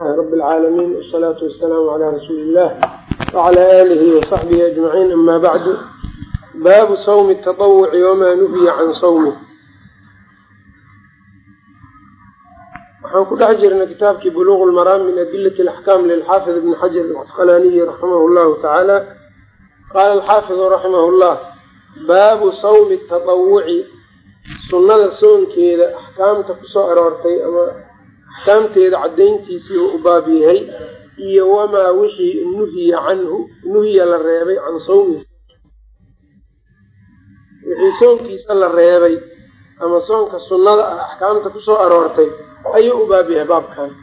rab اlcaalamiin wsalaatu wasalaamu calaa rasuuli illah wacala aalihi wasaxbihi ajmaciin ama bacdu baabu sawmi taطawuci wamaa nuhiya can sawmi waxaan ku dhex jirnay kitaabkii buluuq lmaraam min adilati alaxkaam lilxaafid ibni xajar alcasqalaaniyi raximah llahu tacaala qaala alxaafidu raximah llah baabu sawmi taطawuci sunnada soonkeeda axkaamta kusoo aroortay ama axkaamteeda caddayntiisii uu u baab yahay iyo wamaa wixii nuhiya canhu nuhiya la reebay can sawmihi. Wixii soonkiisa la reebay ama soonka sunnada ah axkaamta ku soo aroortay ayuu u baab yahay baabkan.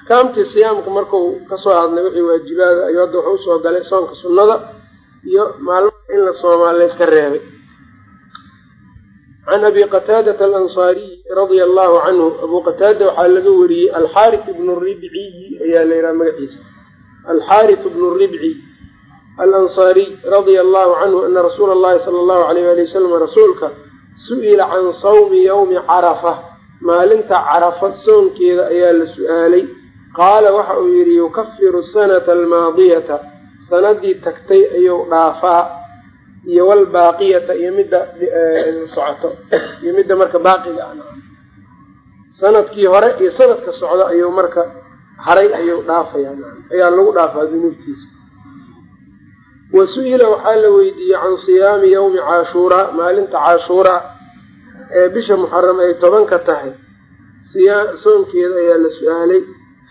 Axkaamtii siyaamka marku ka soo hadlay wixii waajibaada ayuu hadda wuxuu u soo galay soonka sunnada iyo maalmaha in la soomaa layska reebay can abi qataadata alansaariyi radia allahu canhu abuu qataada waxaa laga wariyey alxaaris ibnu ribciyi ayaa la yidhaha magaciisa alxaaris ibnu ribci alansaariy radia allahu canhu ana rasuula allahi sala allahu alayh ali wasalam rasuulka su'ila can sawmi yowmi carafa maalinta carafa soonkeeda ayaa la su'aalay qaala waxa uu yidhi yukafiru sanata almaadiyata sanadii tagtay ayuu dhaafaa iyo walbaaqiyata iyo midda socoto iyo midda marka baaqiga ah. Sanadkii hore iyo sanadka socdo ayuu marka haray ayuu dhaafaya ayaa lagu dhaafaa dunuubtiisa. Wa su'ila waxaa la weydiiyey can siyaami yowmi caashuuraa maalinta caashuuraa ee bisha muxaram ay tobanka tahay. Siyaa soonkeeda ayaa la su'aalay.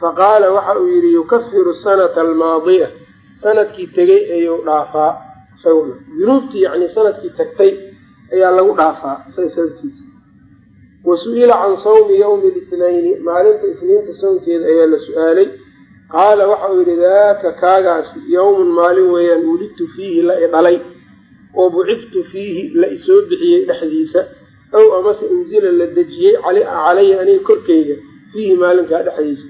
Faqaala waxa uu yidhi yukafiru sanata almaadiya. Sanadkii tegey ayuu dhaafaa dunuubtii yacni sannadkii tagtay ayaa lagu dhaafaa sababtiisa wa su'ila can sawmi yowmi litnayni maalinta isniinta soonkeeda ayaa la su'aalay. Qaala waxa uu yidhi daaka kaagaasi yowmun maalin weeyaan wulidtu fiihi la i dhalay oo buciftu fiihi la isoo bixiyey dhexdiisa ow amase unzila la dejiyey calaya aniga korkeyga fiihi maalinkaa dhexdiisa.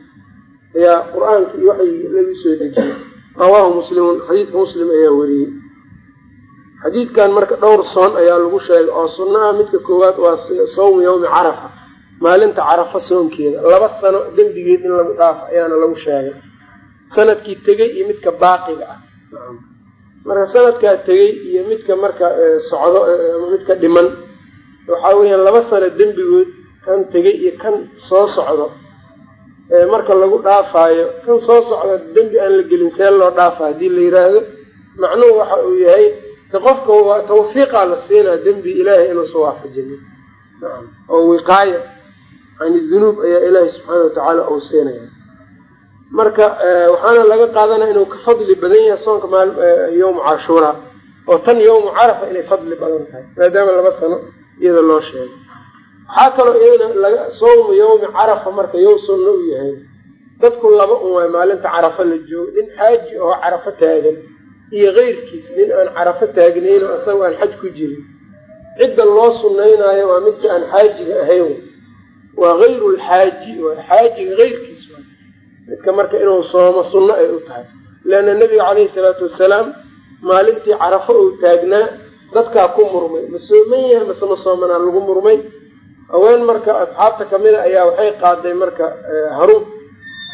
Ayaa qur'aanka iyo waxay lagu soo dejiyey rawaahu muslimun xadiidka muslim ayaa wariyey xadiidkan marka dhowr soon ayaa lagu sheegay oo sunno ah. Midka koowaad waa sawmu yowmi carafa maalinta carafa soonkeeda. Laba sano dembigeed in lagu dhaafo ayaana lagu sheegay. Sanadkii tegey iyo midka baaqiga ah. Marka sanadkaa tegey iyo midka marka socdo ama midka dhiman waxaa weeyaan laba sano dembigood kan tegey iyo kan soo socdo marka lagu dhaafaayo. Kan soo socdo dembi aan la gelin see loo dhaafa haddii la yiraahdo. Macnuhu waxa uu yahay de qofka tawfiiqaa la siinaa dembi ilaahay inuusa waafajino oo wiqaaya yani dunuub ayaa ilaahay subxaana watacaala uu siinaya marka waxaana laga qaadanaya inuu ka fadli badan yahay soonka maal yowmu cashuura oo tan yowmu carafa inay fadli badan tahay maadaama laba sano iyada loo sheegay. Waxaa kaloo iyadana laga sawmu yowmi carafa marka yow sunno u yahay dadku laba un waay maalinta carafa la joogo nin xaaji oo carafo taagan iyo keyrkiis nin aan carafo taagnayn oo isagoo aan xaj ku jirin. Cidda loo sunaynaayo waa midka aan xaajiga ahayn waa hayru lxaaji waa xaajiga keyrkiis waa midka marka inuu soomo sunno ay u tahay. Leanna nebiga caleyhi salaatu wasalaam maalintii carafo uu taagnaa dadkaa ku murmay ma sooman yahay mase ma soomanaa lagu murmay. Haween marka asxaabta kamida ayaa waxay qaaday marka haruub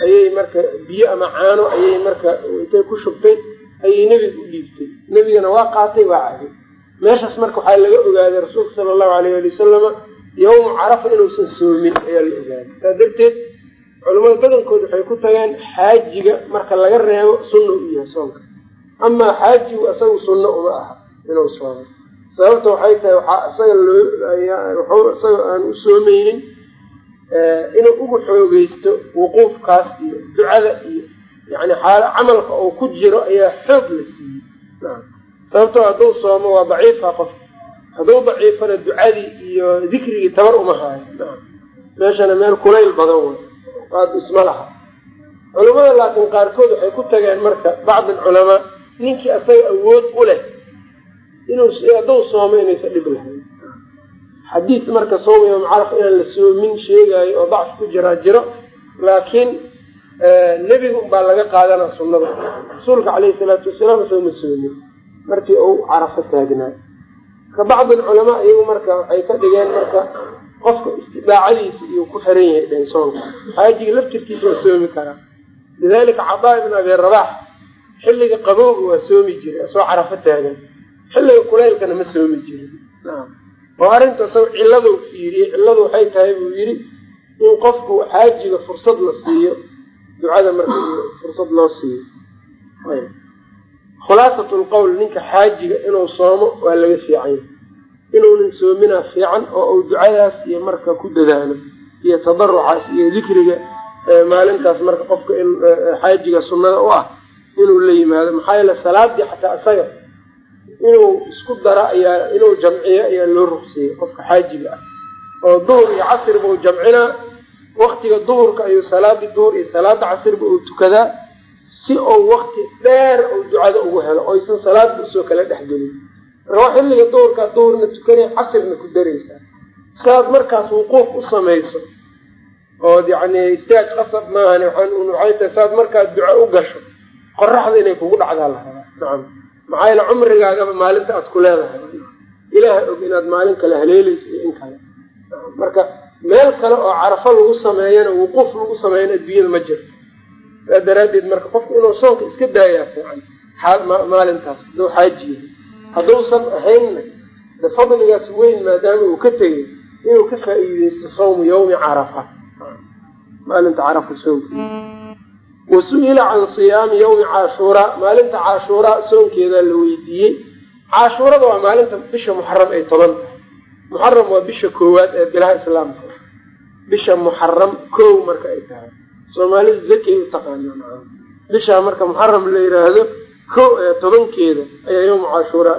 ayay marka biyo ama caano ayay marka intay ku shubtay ayay nebiga u dhiibtay nebigana waa qaatay waa caday. Meeshaas marka waxaa laga ogaaday rasuulka sala allahu alayh ali wasalama yowmu carafa inuusan soomin ayaa la ogaaday. Saa darteed culamada badankood waxay ku tageen xaajiga marka laga reebo sunna u yahay soonka. Amaa xaajigu isagu sunno uma aha inuu soomo. Sababta waxay tahay waxaa isaga loo isaga aan u soomeynin inuu ugu xoogeysto wuquufkaas iyo ducada iyo yani xaalo camalka uu ku jiro ayaa xoog la siiyey. Sababtoo hadduu soomo waa daciifa qof. Hadduu daciifana ducadii iyo dikrigii tabar uma haayo. Meeshana meel kulayl badan way qaad isma laha. Culamada laakiin qaarkood waxay ku tageen marka bacd alculamaa ninkii asaga awood u leh inuu hadduu soomo inaysa dhib lahayn. Xadiid marka sawma yowm carafa inaan la soomin sheegaayo oo dacf ku jiraa jiro laakiin nebiga unbaa laga qaadanaa sunnada. Rasuulka caleyhi salaatu wasalaam isagoma soomin markii uu carafo taagnaa. Ka bacdi alculamaa iyagu marka waxay ka dhigeen marka qofka istidaacadiisa iyuu ku xiran yahay dheen xaajiga laftirkiisa waa soomi karaa lidalika cadaa ibn abi rabax xilliga qabowga waa soomi jiray asoo carafo taagan xilliga kulaylkana ma soomi jirin. Oo arrinta isaga cilladu fiiriyey cilladu waxay tahay buu yidhi in qofku xaajiga fursad la siiyo ducada marka fursad loo siiyo. Khulaasat lqowl ninka xaajiga inuu soomo waa laga fiicanya inuunan soominaa fiican oo uu ducadaas iyo marka ku dadaalo iyo tadarucaas iyo dikriga maalintaas marka qofka xaajiga sunnada u ah inuu la yimaado. Maxaa yeele salaadii xataa isaga inuu isku dara ayaa inuu jamciyo ayaa loo ruqsiyey qofka xaajiga ah. Oo duhur iyo casriba uu jamcinaa waktiga duhurka ayuu salaadii duhur iyo salaada casriba uu tukadaa si uu wakti dheer uu ducada ugu helo oysan salaadba u soo kala dhexgelin marka xilliga duhurkaa duhurna tukanay casrna ku daraysaa. Saad markaas wuquuf u samayso ood yacni istaaj qasab maahan waxay tahay saad markaad duco u gasho qoraxda inay kugu dhacdaa la nacam. Maxaa yeele cumrigaagaba maalinta aad ku leedahay. Ilaaha og inaad maalin kale haleeleyso iyo in kale. Marka meel kale oo carafo lagu sameeyana wuquuf lagu sameeyana adduunyada ma jirto. Saas daraaddeed marka qofku inuu soonka iska daayaa fiican maalintaas hadduu xaaji yahay hadduusan ahaynna de fadligaas weyn maadaama uu ka tegay inuu ka faa-iideysto sawmu yawmi carafa. Maalinta carafa soonka. Wasu-ila can siyaami yawmi caashuuraa maalinta caashuuraa soonkeedaa la weydiiyey. Caashuurada waa maalinta bisha muxaram ay toban tahay. Muxaram waa bisha koowaad ee bilaha islaamka bisha muxaram kow marka ay tahay. Soomaalidu zakay u taqaanaa bishaa marka muxaram la yiraahdo ko tobankeeda ayaa la yihahda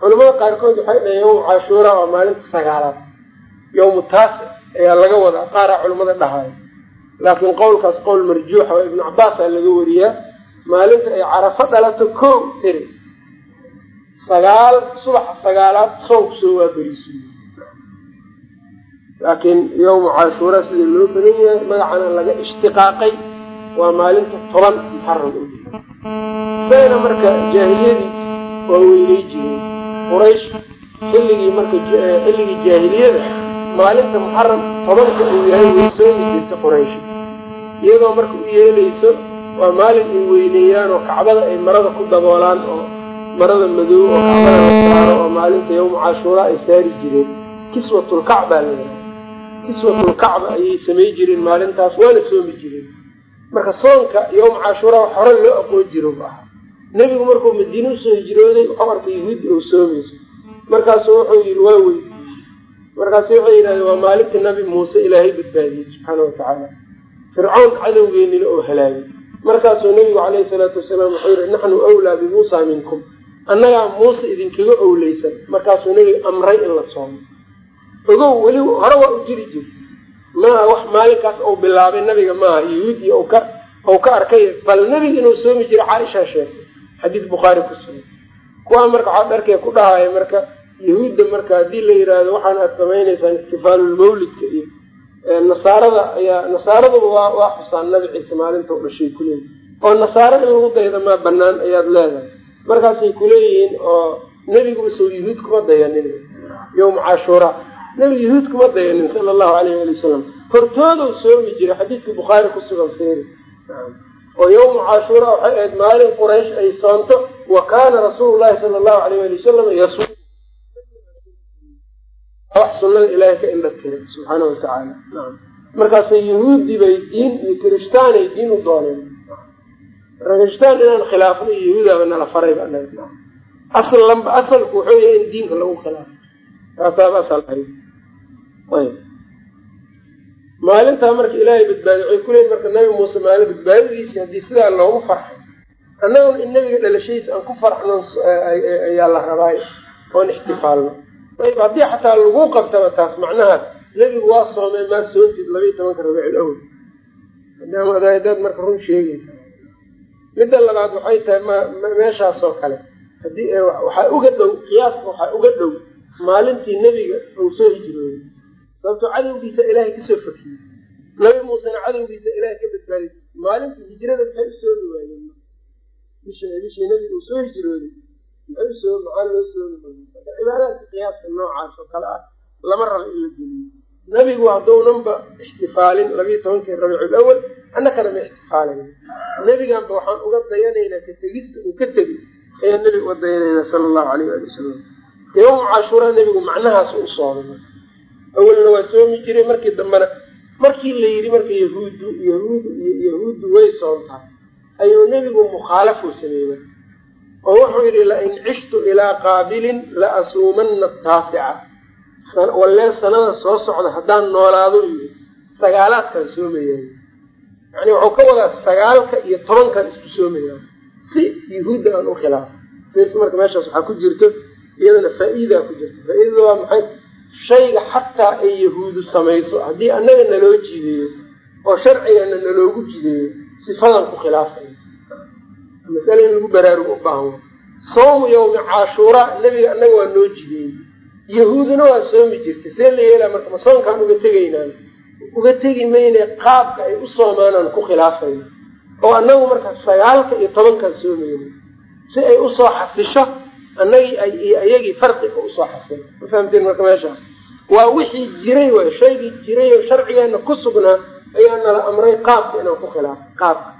culamada qaarkood waxay dhahen yawmu caashuuraa waa maalinta sagaalaad. Yawmu taasi ayaa laga wadaa qaaraa culamada dhahayo laakiin qowlkaas qowl marjuuxa oo ibnu cabaasaa laga wariyaa maalinta ay carafo dhalato ko tiri. Sagaal subaxa sagaalaad soonku soo waa berisu laakiin yawmu caashuuraa sida loo badan yahay magacana laga ishtiqaaqay waa maalinta toban muxaram u isagana marka jaahiliyadii waa weynay jireen quraysh xilligii marka xilligii jaahiliyada maalinta muxaram tobanka uu yahay way jirta quraysh. Iyadoo marka u yeeleyso waa maalin ay weyneeyaan oo kacbada ay marada ku daboolaan oo marada madow oo kacbada la oo maalinta yawmu cashuuraa ay saari jireen. Kiswatulkacbaa la yidhaha kiswatulkacba ayay samay jireen maalintaas waana soomi jireen marka soonka yawma cashuuraa wax hore loo aqoon jiro bu nebigu markuu madiine u soo hijrooday wuxuu arkay yahuudda oo soomayso. Markaasu wuxuu yidhi waa weydiiyey markaasu waxay yidhahdeen waa maalintii nabi muuse ilaahay badbaadiyey subxaana watacaala fircoon cadowgeenina oo halaagay. Markaasuu nabigu caleyhi salaatu wasalaam wuxuu yihi naxnu awlaa bimuusa minkum. Annagaa muuse idinkaga owleysan markaasuu nabiga amray in la soomo ogow weli hore waa u jiri jir maaha wax maalinkaas uu bilaabay nabiga maaha yahuud iyo ka ou ka arkay bal nebiga inuu soomi jiro caaishaa sheegtay xadiis bukhaari ku sugan. Kuwaa marka waxaa dharkee ku dhahaya marka yahuudda marka haddii la yidhaahdo waxaan aad samaynaysaan ixtifaalulmawlidka iyo nasaarada ayaa nasaaraduba waa waa xusaan nabi ciise maalinta u dhashay kuleeyihin oo nasaaro in lagu dayda maa banaan ayaad leedahay. Markaasay kuleeyihiin oo nebiguba sow yahuud kuma dayanin yawma cashuuraa nebiga yahuud kuma dayanin sala allahu alayh ali wasalam hortoodou soomi jiray xadiidkii bukhaari ku sugan feeri oo yawma cashuuraa waxay ahayd maalin quraysh ay soonto wa kaana rasuulu llahi sala allahu alayh ali wasalam yasum wax sunada ilaahay ka indha tiray subxaana watacaala markaasay yahuudi bay diin iyo kirishtaanay diin u dooneen. Kirishtaan inaan khilaafno iyo yahuudaba nala farayba aslanba asalku wuxuu yahay in diinka lagu khilaafo. Taasaaba asal ahayd maalintaa marka ilaahay badbaadi waxay kuleeyiin marka nabi muuse maalin badbaadadiisi haddii sidaa loogu farxay annaguna in nabiga dhalashadiisa aan ku farxno ayaa la rabaay oon ixtifaalno. Ayb haddii xataa lagu qabtaba taas macnahaas nebigu waa soomay maa soontid labaiyi tobanka rabiicul awal. Maadaama adaadaad marka run sheegaysa. Midda labaad waxay tahay meeshaasoo kale. Haddii waxaa uga dhow qiyaaska waxaa uga dhow maalintii nebiga uu soo hijrooday sababtoo cadowgiisa ilaahay ka soo fakiyey nabi muusena cadowgiisa ilaahay ka badbaadiy maalintii hijrada maxay u soomi waayeen bish bishii nebiga uu soo hijrooday. Maxay u soo maxaa loo soomi waayey cibaadaadka qiyaaska noocaas oo kale ah lama rabo in la geliyo. Nebigu hadduunanba ixtifaalin labiiyo tobankii rabiicul awal annakana ma ixtifaalin. Nebiganba waxaan uga dayanaynaa ka tegista uu ka tegi ayaan nebiga uga dayanaynaa sala allahu alayh ali wasalam yowmu cashuuraa nebigu macnahaas u soomay awalna waa soomi jiray markii dambena markii la yidhi marka yahuudu iyo yahuuddu way soontaa ayuu nebigu mukhaalafuu sameeyey. Oo wuxuu yidhi lain cishtu ilaa qaabilin la asuumanna taasica wallee sanada soo socda haddaan noolaado yidhi sagaalaadkaan soomayaa yani wuxuu ka wadaa sagaalka iyo tobankan isku soomayaa si yahuudda aan u khilaafo marka meeshaas waxaa ku jirto iyadana faa-iidaa ku jirto. Faa-iidada waa maxay shayga xataa ay yahuudu samayso haddii annaga naloo jideeyo oo sharcigana naloogu jideeyo sifadan ku khilaafay masale in lagu baraarugo u baahan. Sawmu yawmi cashuuraa nebiga annaga waa noo jideeyey. Yahuuduna waa soomi jirtay see la yeelaa marka ma soonkaan uga tegaynaan. Uga tegi mayne qaabka ay u soomaanaan ku khilaafayna oo annagu marka sagaalka iyo tobankaan soomayna si ay u soo xasisho annagii iyo ayagii farqiga u soo xasilo ma fahamteen marka meeshaas waa wixii jiray waay shaygii jiray oo sharcigeena ku sugnaa ayaa nala amray qaabka inaan ku khilaafo qaabka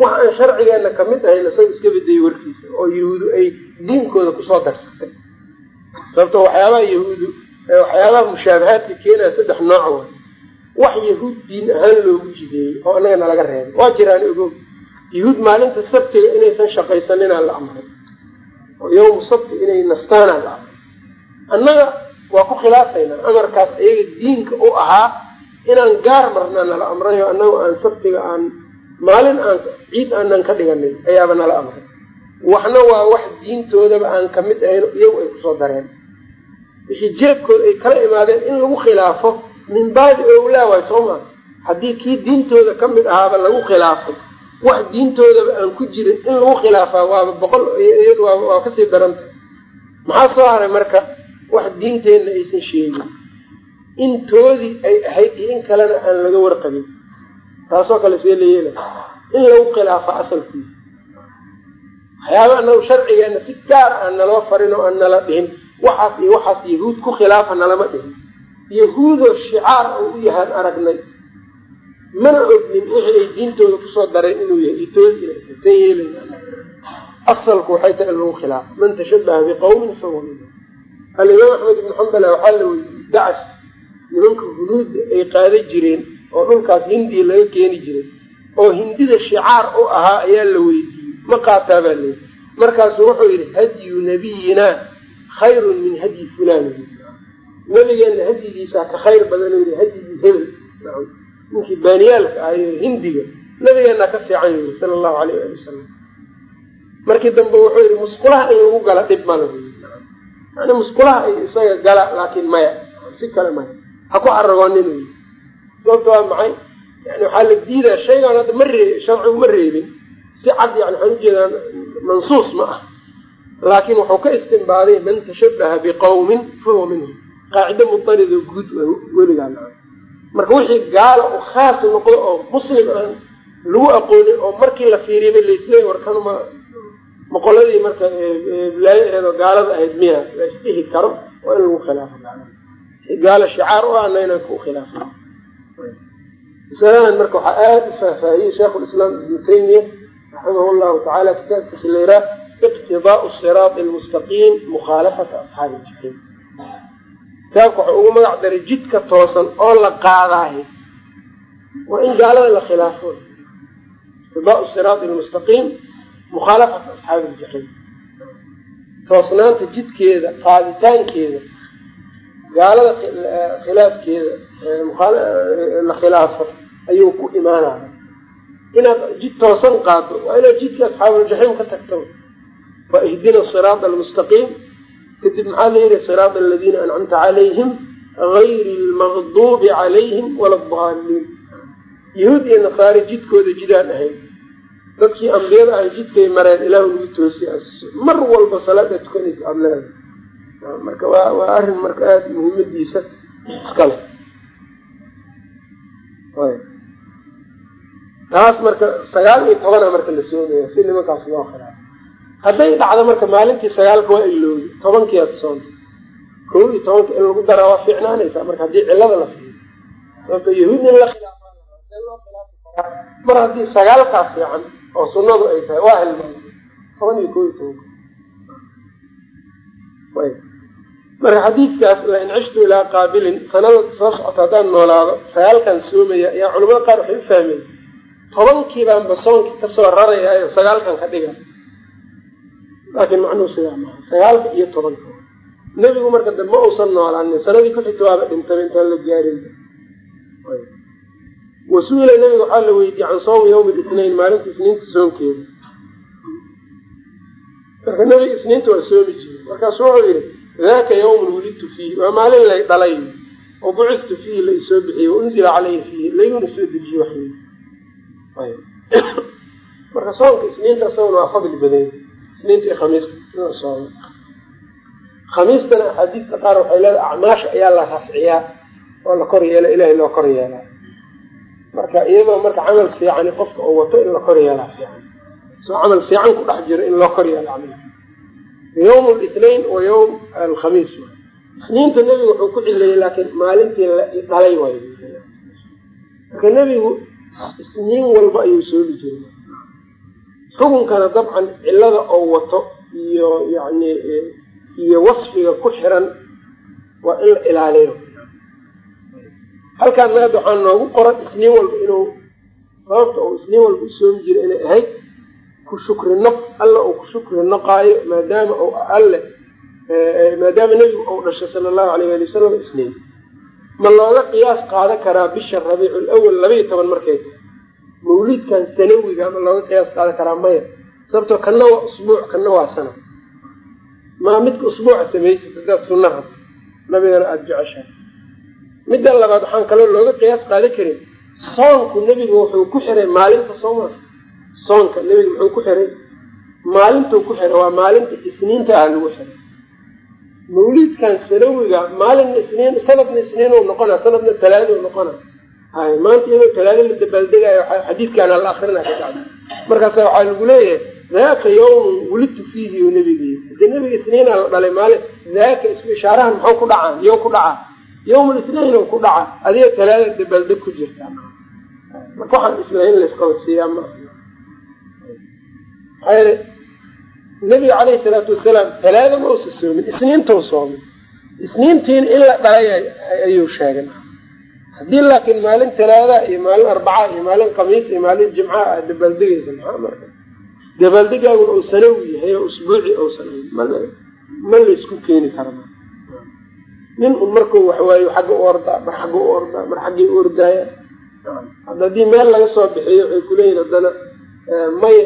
wax aan sharcigeena ka mid ahayn isaga iska bedayay warkiisa oo yahuudu ay diinkooda ku soo darsatay. Sababto waxyaabaha yahuudu waxyaabaha mushaabahaadka keenaya saddex nooc way wax yahuud diin ahaan loogu jideeyey oo annaga nalaga reebay. Waa jiraan ogo yahuud maalinta sabtiga inaysan shaqaysaninaa la amray oo yawmu sabti inay nastaanaa la amray. Annaga waa ku khilaafaynaa amarkaas iyaga diinka u ahaa inaan gaar marnaa nala amrayo annaga aan sabtiga aan maalin aan ciid aanan ka dhiganin ayaaba nala amray. Waxna waa wax diintoodaba aan ka mid ahayn iyagu ay ku soo dareen. Wixii jeebkooda ay kala imaadeen in lagu khilaafo min baabi owlaa waay soo maa haddii kii diintooda ka mid ahaaba lagu khilaafay wax diintoodaba aan ku jirin in lagu khilaafaa waaba boqol waa ka sii daranta. Maxaa soo haray marka wax diinteenna aysan sheegin. Intoodii ay ahayd iyo in kalena aan laga warqabin. Taasoo kale see la yeelay. In lagu khilaafa asalkiisa waxyaaba anagu sharcigeena si gaar aan naloo farin oo aan nala dhihin. Waxaas iyo waxaas yahuud ku khilaafa nalama dhihin. Yahuudoo shicaar oo u yahaan aragnay. Mana ognin wixii ay diintooda ku soo dareen inuu yahay. Itoodi inaysan yeelay. Asalku waxay tahay in lagu khilaafo. Man tashabaha biqawmin fahuwa minhum alimaam axmed ibnu xambala waxaa la weydiiyey dacash nimanka hunuudda ay qaada jireen oo dhulkaas hindiya laga keeni jiray oo hindida shicaar u ahaa ayaa la weydiiyey. Ma qaataa baa leeyi markaasuu wuxuu yidhi hadyu nabiyinaa khayrun min hadyi fulaan. Nabigeena hadyigiisaa ka khayr badan yii hadyigii hebel. Ninkii baaniyaalka ahayo hindiga nabigeenaa ka fiican yiri sala allahu alayh ali wasalam markii dambe wuxuu yidhi musqulaha in lagu gala dhib mala yani musqulaha ay isaga gala laakiin maya. Si kale maya. Ha ku caragoonin wy sababta waa maxay? Yani waxaa la diidaa shaygaan hadda ma ree sharcigu ma reebin. Si cad yani waxaan u jeedaa mansuus ma ah. Laakiin wuxuu ka istimbaaday man tashabaha biqawmin fahuwa minhum qaacido mutarida guud weligaa marka wixii gaala u khaas noqdo oo muslim aan lagu aqoonin oo markii la fiiriyaba laisleey warkanma moqoladii marka bilaayo eedoo gaalada ahayd miya la isdhihi karo waa in lagu khilaafo. Gaalo shicaar u ahna inaan ku khilaafo. Masaladan marka waxaa aada u faahfaahiyey sheikhulislaam ibnu taymiya raximah llahu tacaala kitaabkiisa layraa iqtidaau siraati almustaqiim mukhaalafata asxaabi iljaxiim kitaabka waxau ugu magac daray jidka toosan oo la qaadaayo waa in gaalada la khilaafo. Iqtidaau siraati almustaqiim mukhaalafata asxaabi iljaxiim toosnaanta jidkeeda qaaditaankeeda gaalada khilaafkeeda la khilaafo ayuu ku imaanaya inaad jid toosan qaado waa inaad jidka asxaabuuljaxiim ka tagto waa ihdina siraata almustaqiim kadib maxaa la yihi siraata aladiina ancamta calayhim gayri lmaqduubi calayhim wala adaalliin yahuud iyo nasaare jidkooda jidaan ahayd dadkii ambiyada ahay jidkay mareen ilaahu nagu toosi mar walba salaada tukanaysa aada marka waa waa arrin marka aada muhiimadiisa iska leh. Taas marka sagaal iyo tobana marka la soomaya si nimankaas loo khilaafo hadday dhacdo marka maalintii sagaalka waa iloogi tobankiiad soonta kow iyo tobanka in lagu daraa waa fiicnaanaysaa marka haddii cilada la fiiyo sababto yahuud in la khilaafaa mar haddii sagaalkaa fiican oo sunnadu ay tahay waa hilmaamay toban iyo kow iyo tobanka marka xadiidkaas lain cishtu ilaa qaabilin sanada soo socota haddaan noolaado sagaalkan soomaya ayaa culamada qaar waxay u fahmeen. Tobankii baanba soonkii ka soo rarayaayo sagaalkan ka dhiga laakiin macnuhu sidaa maaha? Sagaalka iyo tobanka. Nebigu marka dambe uusan noolaanin sanadii ku xigta waaba dhintaba intaan la gaarin wasuila nabiga waxaa la weydiiyey can soomi yawmi litnayn maalinta isniinta soonkeeda marka nabiga isniinta waa soomi jiray. Markaasu wuxuu yihi daka yawmun wulidtu fiihi waa maalin lay dhalay oo buciftu fiihi la isoo bixiyey waunzila caleyhi fiihi layguna soo dejiye waxy marka soonka isniinta isaguna waa fadli badan. Isniinta iyo khamiista sooma khamiistana axaadiista qaar waxay leedahay acmaasha ayaa la rafciyaa oo la kor yeela ilahay loo kor yeelaa marka iyadoo marka camal fiicani qofka oo wato in la kor yeelaa fiican soo camal fiican ku dhex jiro in loo kor yeelo camalkiisa yawm lithnain wa yawm alkhamiis isniinta nebigu wuxuu ku cileeyey laakiin maalintii la dhalay waay marka nebigu isniin walba ayuu soomi jiray. Xukunkana dabcan cilada oo wato iyo yani iyo wasfiga ku xiran waa in la ilaaliyo halkaan naad waxaa noogu qoran isniin walba inuu sababta uu isniin walba u soomi jiray inay ahayd ku shukri noq alla uu ku shukri noqaayo maadaama u alle maadaama nebigu uu dhashay sala allahu alayh ali wasalam isniin ma looga qiyaas qaadan karaa bisha rabiicu lawal labaiyo toban markay? Mawlidkan sanawiga ma looga qiyaas qaadan karaa maya? Sababtoo kana waa usbuuc kana waa sana. Maa midka usbuuca samaysad haddaad sunno rabto. Nabigana aada jeceshahay midda labaad waxaan kaloo looga qiyaas qaadan karin. Soonku nebigu wuxuu ku xiray maalinta sooma soonka nebiga muxuu ku xiray maalintuu ku xiray waa maalinta isniinta ah lagu xiray. Mawliidkan sanawiga maalinna isniin sanadna isniin u noqona sanadna talaado noqona hay maanta iyadoo talaado la dabaaldegayo xadiidkaana la akrina ka dhacda markaasa waxaa lagu leeyahay daaka yawmun wulidtu fiihi o nebiga haddii nebiga isniinaa la dhalay maalin daaka isku ishaarahan muxuu ku dhacaa? Yo ku dhacaa yawmul isniin ku dhaca adiga talaada dabaaldeg ku jirta marka waxaan islayn laisqabadsiiyaa ma maxaa nebiga caleyhi salaatu wasalaam talaada ma usa soomin isniintou soomin. Isniintiina in la dhalay ayuu sheegay. Haddii laakiin maalin talaada iyo maalin arbaca iyo maalin kamiis iyo maalin jimca aad dabaaldegaysa maxaa marka dabaaldegaaguna uu sanawi yahay oo usbuuci ousan ma laysku keeni kara nin un marku waxwaayo xagga u ordaa mar xagga u ordaa mar xaggay u ordaaya hadda haddii meel laga soo bixiyo waxay kuleeyihin haddana may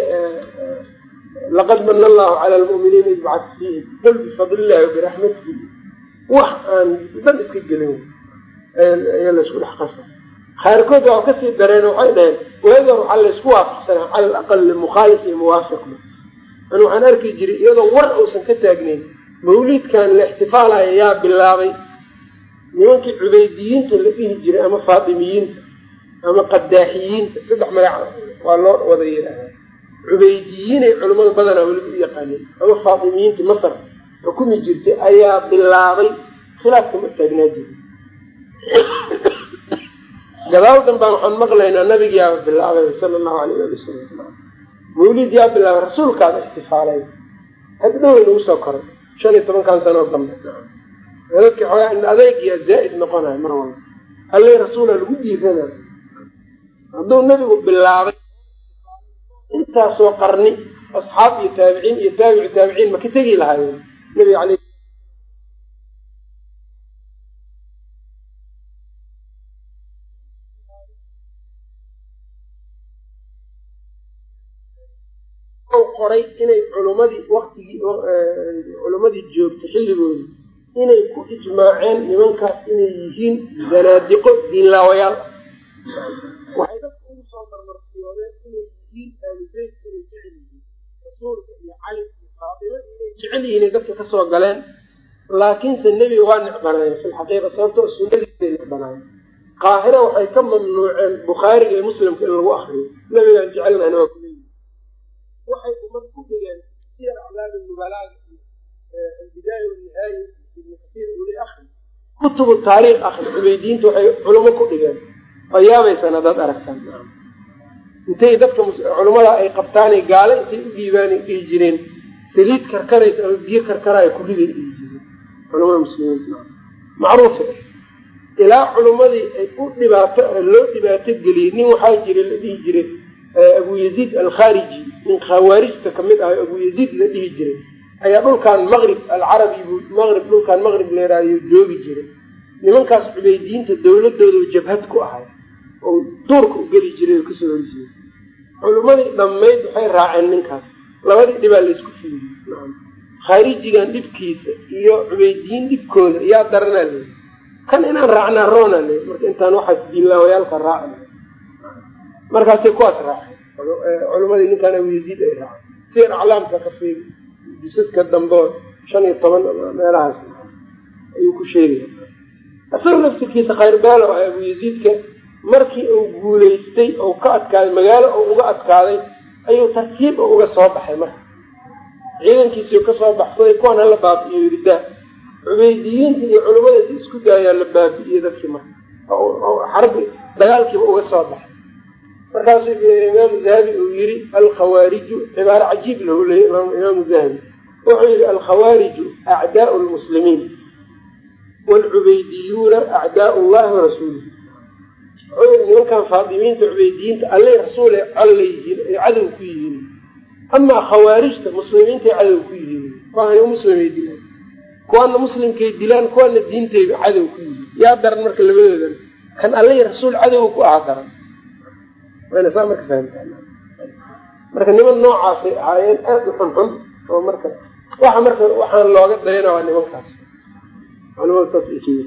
laqad mana allahu cala almu'miniina id bacata fiihim qul bifadlillahi wabiraxmatihi wax aan dan iska gelin ayaa laysku dhex qasa khayrkood waa ka sii dareen waxay dhaheen waaga waxaa laysku waafaqsanaa cala alaqali mukhaalif iyo muwaafiqna an waxaan arki jiray iyadoo war uusan ka taagnayn mawliidkan la ixtifaalaya yaa bilaabay nimankii cubeydiyiinta la dhihi jiray ama faatimiyiinta ama qadaaxiyiinta saddex magac waa loo wada yidhaahdaa. Cubeydiyiinay culimmada badanaa weliba u yaqaaneen ama faatimiyiinta masar xukumi jirtay ayaa bilaabay khilaafka ma taagnaa jira gadaal danbaan waxaan maqlaynaa nabigiyaaba bilaabay sala allahu alayh ali wasalam mawlid yaa bilaabay rasuulkaaba ixtifaalay. Hadda dhowey nagu soo koray shan iyo tobankan sano dambe dadki xoogaa in adeygiyaa zaa'id noqonayo mar walba alle rasuula lagu diiranayo hadduu nebigu bilaabay intaasoo qarni asxaab iyo taabiciin iyo taabicu taabiciin ma ka tegi lahaayeen nabiga aley qoray inay culummadii waktigii culummadii joogtay xilligoodii inay ku ijmaaceen nimankaas inay yihiin zanaadiqo diinlaawayaal. Waxay dadka ugu soo marmarsiyoodeen inay yihiin aalubeyt inay jecel yihiin. Rasuulka iyo cali iyo faatimo inay jecel yihiinay dadka ka soo galeen. Laakiinse nebiga waa necbanaayeen fi lxaqiiqa sababtoo sunadiisay necbanaayeen. Qaahira waxay ka mamnuuceen bukhaariga iyo muslimka in lagu akriyo nebigaan kuleeyihi waxay umad ku dhigeen siyar aclaami nubalaaga iyo albidaaya wanihaaya ibnu kasiir uli akri kutubu taariikh akri cubaydiyiinta waxay culamo ku dhigeen. Oo yaabaysan haddaad aragtaan. Intay dadka culummada ay qabtaanay gaale intay u dhiibaanay dhihi jireen. Saliid karkaraysa ama biyo karkaraya kuriday dhihi jireen. Culamada muslimiinta macruufa ilaa culummadii ay u dhibaato loo dhibaato geliyey nin waxaa jira la dhihi jiray abu yaziid alkhariji nin khawaarijta ka mid ahay abu yaziid la dhihi jiray ayaa dhulkan maqrib alcarabi buu maqrib dhulkan maqrib leeraayo joogi jiray. Nimankaas cubaydiyiinta dawladooda jabhad ku ahay oo duurka u geli jiray oo ka soo horjeeda culummadii dhammayd waxay raaceen ninkaas. Labadii dhibaa laysku fiiriyey khaarijigan dhibkiisa iyo cubaydiyiin dhibkooda yaa daranaa leey kan inaan raacnaa roona le marka intaan waxaas diinlaawayaalka raacna markaasay kuwaas raaceen culimadii ninkaan abu yaziid ay raaceen. Sir aclaamka ka fiiri jusaska dambe shan iyo toban meelahaas ayuu ku sheegaya isaga laftirkiisa khayrbeelo ah abu yaziidka markii uu guulaystay ou ka adkaaday magaalo ou uga adkaaday ayuu tartiib uga soo baxay marka. Ciidankiisii ka soo baxsaday kuwan hala baabi'iyo ridaa cubeydiyiinta iyo culimmada isku daayaa la baabi'iyey dadkii marka. Xarbi dagaalkiiba uga soo baxay markaasuu imaamu dahabi uu yiri alkhawaariju cibaaro cajiib lahu leeyay imaamu dahabi wuxuu yihi alkhawaariju acdaau lmuslimiin waalcubeydiyuuna acdaau llahi yii nimankan faadimiinta cubeydiyiinta alle rasuule collayyihiin ay cadow ku yihiin. Amaa khawaarijta muslimiintay cadow ku yihiin. Kuwaana muslimay dilaan. Kuwaana muslimkay dilaan kuwaana diintayba cadow ku yihiin. Yaa daran marka labadoodan kan alle rasuul cadow ku aha daran saa marka fahamtaa marka niman noocaasay ahaayeen aada u xunxun oo marka waxa marka waxaan looga dayana waa nimankaas. Culamada saas ay keyi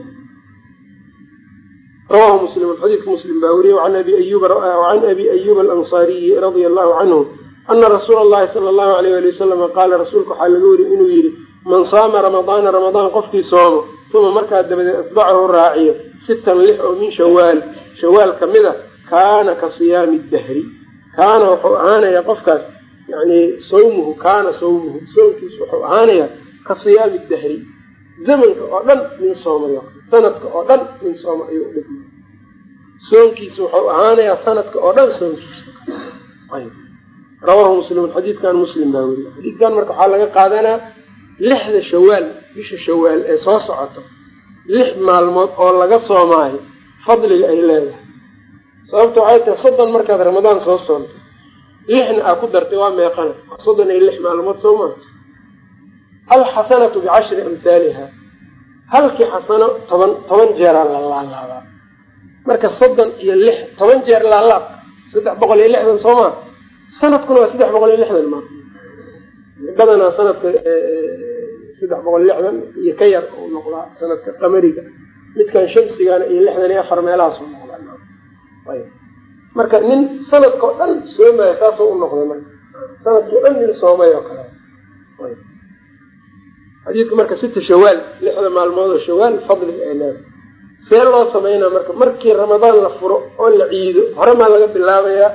rawahu muslim xadiidka muslim baa weriye an abi ayuba can abi ayuba alansaariyi radia allahu canhu ana rasuula allahi sala allahu alayh ali wasalama qaala rasuulka waxaa laga weriye inuu yihi man saama ramadaana ramadaan qofkii soomo uma markaa dabadeed atbacahu raaciyo sitan lix oo min shawaal. Shawaal ka mid a kaana ka siyaami dahri kaana wuxuu ahaanayaa qofkaas yani sawmuhu kaana sawmuhu soomkiisu wuxuu ahaanayaa ka siyaami dahri zamanka oo dhan nin soomayo sanadka oo dhan nin sooma ayuu udhigma soonkiisu wuxuu ahaanayaa sanadka oo dhan soonkiisa rawahu muslimun xadiidkan muslim baa weriye. Xadiidkan marka waxaa laga qaadanaa lixda shawaal bisha shawaal ee soo socoto lix maalmood oo laga soomaayo fadliga ay leedahay sababta waxay tahay soddon markaad ramadaan soo soonto lixna aa ku dartay waa meeqana soddon iyo lix maalmood soo maa alxasanatu bicashri amhaaliha halkii xasano toban toban jeeraa la laalaabaa. Marka soddon iyo lix toban jeer laalaab saddex boqol iyo lixdan soo maa sanadkuna waa saddex boqol iyo lixdan ma. Badanaa sanadka saddex boqol lixdan iyo ka yar u noqdaa sanadka qamariga. Midkan shamsigana iyo lixdan iyo afar meelahaas u noqdaa marka nin sanadkao dhan soomaya saasoo u noqday marka. Sanadkao dhan nin soomay oo kale. Xadiidka marka sita shawaal lixda maalmood oo shawaal fadliga ay leedahay. See loo sameynaa marka markii ramadaan la furo oo la ciido hore maa laga bilaabayaa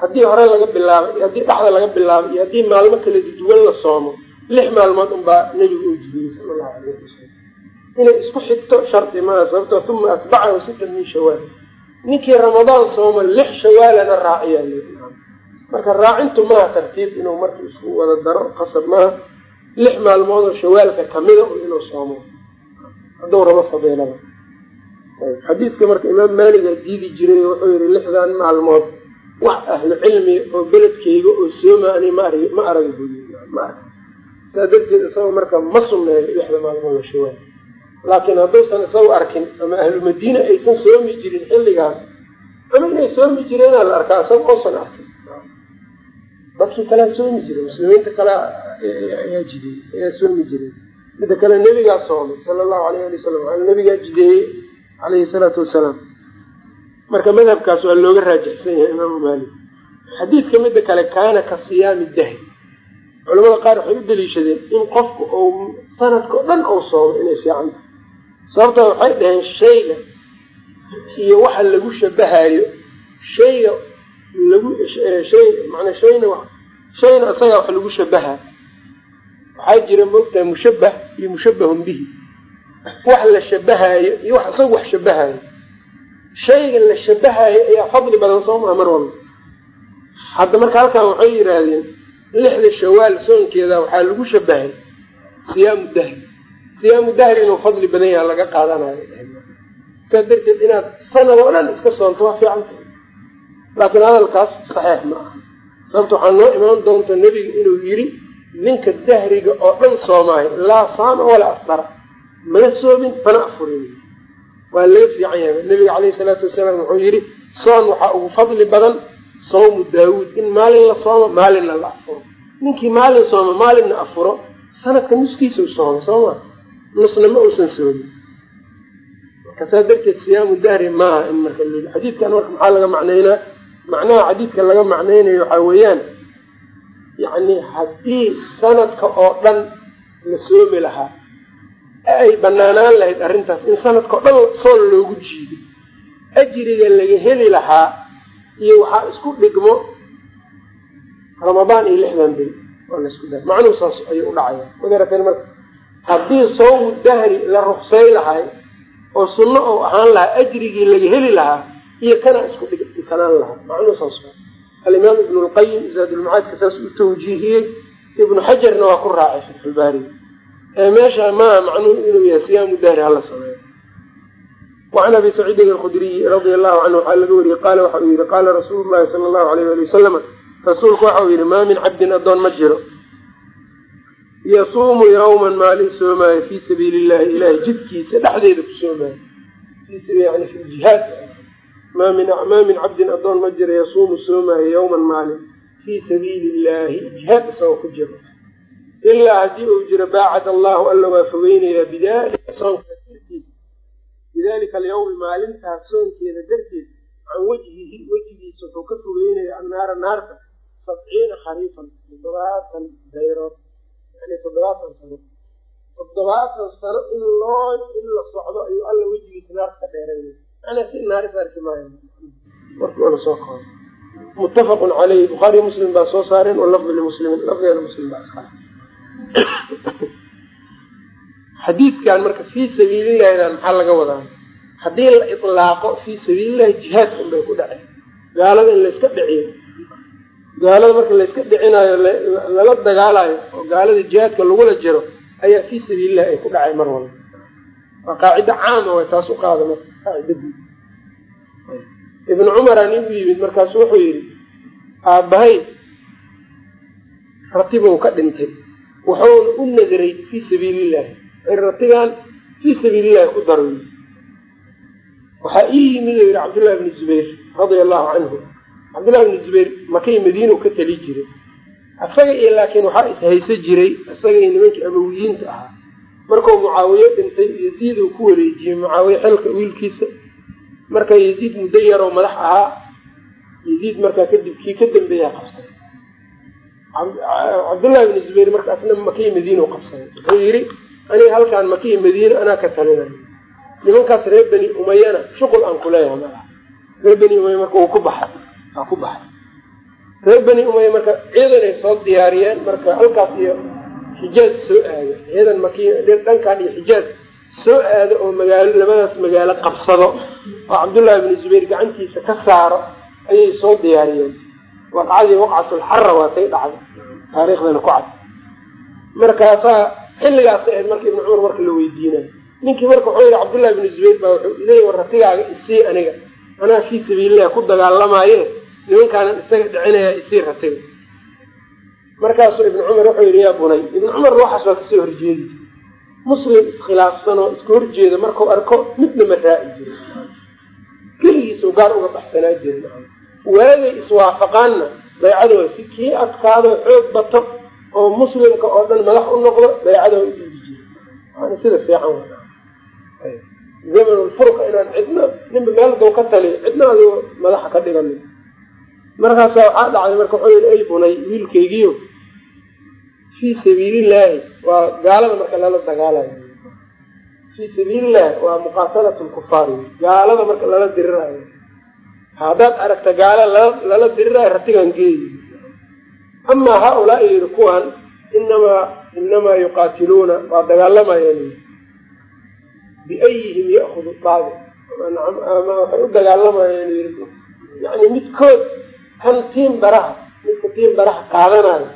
haddii hore laga bilaabay iyo haddii dhexda laga bilaabay iyo haddii maalmo kala duwan la soomo lix maalmood unbaa nebigu uu jibiyey sala allahu alayh wasalam inay isku xigto shardi maaha sababtoo uma atbacahu sita min shawaal ninkii ramadaan sooma lix shawaalana raaciyaa marka raacintu maaha tartiib inuu marka isku wada daro qasab maaha lix maalmood oo shawaalka kamida inuu soomo. Hadduu rabo fadiilada xadiidka marka imaam maaliga diidi jiray wuxuu yihi lixdan maalmood wax ahlu cilmi oo beledkayga oo soomaani ma arg ma arag buy ma arag. Saa darteed isagoo marka ma sunneeyo lixda maalmood oo shawaal laakiin hadduusan isagu arkin ama ahlu madiina aysan soomi jirin xilligaas ama inay soomi jireenaa la arkaa isaga oosan arkin. Dadkii kalea soomi jire muslimiinta kale ayaa jidey ayaa soomi jireen midda kale nebigaa soomay sala allahu alayh ali wasalam waana nebigaa jideeyey calayhi salaatu wasalaam marka madhabkaas waa looga raajixsan yahay imaamu maalik. Xadiidka midda kale kaana ka siyaami dahri culamada qaar waxay u daliishadeen in qofku uu sanadka o dhan uu soomo inay fiican sababtoo waxay dhaheen shayga iyo waxa lagu shabahayo shayga lagu shay manaa shayna shayna isagaa wax lagu shabaha waxaa jira maogtahay mushabah iyo mushabahun bihi. Wax la shabahayo iyo wax isaga wax shabahayo shayga la shabahayo ayaa fadli badan soo maa mar walba. Hadda marka halkan waxay yidhaahdeen lixda shawaal soonkeeda waxaa lagu shabahay siyaamu dahri siyaamu dahri inuu fadli badan yaha laga qaadanayo. Saas darteed inaad sanad oo dhan iska soonto waa fiican. Tahay laakiin hadalkaas saxeix ma aha. Sababta waxaa noo imaan doonta nebiga inuu yidhi ninka dahriga oo dhan soomaayo laa saama walaa afdara mana soomin mana afurin. Waa laga fiican yahay. Nebiga caleyhi salaatu wasalaam wuxuu yidhi soon waxaa ugu fadli badan sawmu daawuud. In maalin la soomo maalinna la afuro. Ninkii maalin sooma maalinna afuro. Sanadka nuskiisau sooma sooma nusna ma uusan soomin marka saa darteed siyaamu dahri maaha in marka l xadiidkan marka maxaa laga macnaynaa macnaha xadiidka laga macnaynayo waxaa weeyaan yacni haddii sanadka oo dhan la soomi lahaa ay banaanaan lahayd arrintaas in sanadka oo dhan soon loogu jiido ajriga laga heli lahaa iyo waxaa isku dhigmo ramadaan iyo lixdan bil waa la isku da macnuhu saas ayuu u dhacaya. Magaratan marka haddii sawmu dahri la ruksay lahay oo sunno oo ahaan lahaa ajrigii laga heli lahaa iyo kana isku dhikanaan lahaa. Macnuhu saas alimaam ibnu lqayim zaadulmacaadka saas u tawjiihiyey. Ibnu xajarna waa ku raacay fatxulbaari ee meesha maaha macnuhu inuu yahay siyaamu dahri hala sameeyo. Wacan abi saciidin alkhudriyi radia allahu canhu waxaa laga wariyey qaala waxa uu yihi qaala rasuulu llahi sala allahu alayh ali wasalama rasuulku waxa uu yihi maa min cabdin addoon ma jiro yasuumu yawman maalin soomaayo fii sabiili illahi ilahay jidkiisa dhexdeeda ku soomaayo. Yani fi jihaad. Maa min maa min cabdin addoon ma jiro yasuumu soomaayo yawman maalin fii sabiili illahi jihaad isagoo ku jiro. Ilaa haddii uu jiro baacad allahu alla waa fogeynayaa bidalika soonkaas dartiisa. Bidalika alyawmi maalintaas soonkeeda darteed can wejhihi wejigiisa wuxuu ka fogeynayaa annaara naarta sabciina khariifan toddobaatan dayrood yani toddobaatan sano toddobaatan sano in loo in la socdo ayuu alla wejigiisa naarta ka dheeraynaya manaa si naaris arki maayo markii ola soo koobo muttafaqun caleyhi bukhaariy muslim baa soo saareen walafdi limuslimin lafdigeeda muslim baa iska xadiidkan marka fii sabiilillahidan maxaa laga wadaa haddii la itlaaqo fii sabiilillahi jihaadka un bay ku dhaceen gaalada in layska dhiciyo gaalada marka layska dhicinayo lala dagaalayo oo gaalada jihaadka lagula jiro ayaa fii sabiilillahi ay ku dhacay mar walba. Waa qaacida caama way taas u qaada marka qaacidadii ibnu cumaraa nin u yimid markaasu wuxuu yidhi aabbahay ratibou ka dhintay wuxuuna u nadiray fii sabiilillahi ratigan fii sabiilillahi ku daroy waxaa ii yimid oo yidhi cabdullahi bni zubayr radia allahu canhu cabdullahi bni zubayr makay madiinu ka tali jiray isaga iyo laakiin waxaa ishaysa jiray isaga iyo nimankii abawiyiinta ahaa. Markuu mucaawiye dhintay yaziid uu ku wareejiyey mucaawiye xilka wiilkiisa. Marka yaziid muddo yaroo madax ahaa yaziid markaa kadib kii ka dambeeyaa qabsaday cabdullahi bni zubayr markaasna makii madiina qabsaday wuxuu yidhi aniga halkaan makiyi madiina anaa ka talinayo nimankaas reer beni umayana shuqul aan kuleeyahay malaha reer beni umaya marka uu ku baxay waa ku baxay. Reer beni umaya marka ciidanay soo diyaariyeen marka halkaas iyo xijaaz soo aado. Ciidan maki dhankan iyo xijaaz soo aado oo magaalo labadaas magaalo qabsado. Oo cabdullaahi bni zubayr gacantiisa ka saaro ayay soo diyaariyeen. Waqcadii waqcatulxara waatay dhacday. Taariikhdana ku cad. Markaasaa xilligaas ahayd marka ibnu cumar marka la weydiinayo ninkii marka wuxuu yihi cabdullahi bni zubayr baa wuxuu leeyay war ratigaaga isii aniga. Anaa fii sabiilillahi ku dagaalamaaye nimankaanan isaga dhicinayaa isii ratiga markaasuu ibnu cumar wuxuu yidhi yaa bunay ibnu cumar waxaas waa ka soo horjeedi. Muslim iskhilaafsan oo iska horjeeda markuu arko midna ma raaci jiro keligiisuu gaar uga baxsanaa jira waagay iswaafaqaanna baycada waa si kii adkaado xoog bato oo muslimka oo dhan madax u noqdo baycada waa u dhiibi jira waana sida fiican zamanulfurqa inaan cidna ninba meel duu ka taliyo cidna adigo madaxa ka dhiganin markaasaa waxaa dhacday marka wuxuu ay bunay wiilkaygiyo fii sabiilillaahi waa gaalada marka lala dagaalayo fii sabiilillahi waa muqaatalatu lkufaari gaalada marka lala diriraayo haddaad aragta gaala lala diriraayo ratigan geeyi. Amaa haa-ulaa'i yidhi kuwan inamaa inamaa yuqaatiluuna waa dagaalamayaan biayihim ya'hudu daabic ama waxay u dagaalamayaan yani midkood kan tiin baraha midka tiin baraha qaadanayo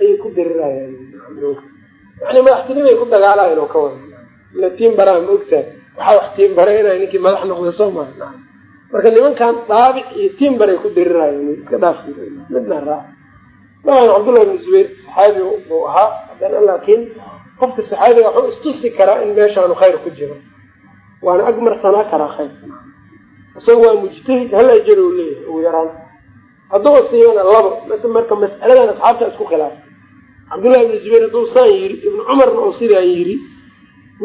ayay ku darirayaan yani madaxtinimay ku dagaalayan oo ka wada. Ila tiin baraha ma ogtahay waxaa wax bara inay ninkii madax noqda soo marka nimankan daabic iyo tiin baray ku dariraayan iska dhaaf midna raac malan cabdullahi bn zubayr saxaabi buu ahaa. Haddana laakiin qofka saxaabiga waxuu istusi karaa in meeshaanu khayr ku jiro. Waana agmarsanaa karaa khayr. Isaga waa mujtahid hal ajar u leeyahay ugu yaraan hadduu siiyana labo marka mas'aladan asxaabta isku khilaafay cabdullahi ibni zubayr hadduu saan yiri ibnu cumarna oo sidaan yiri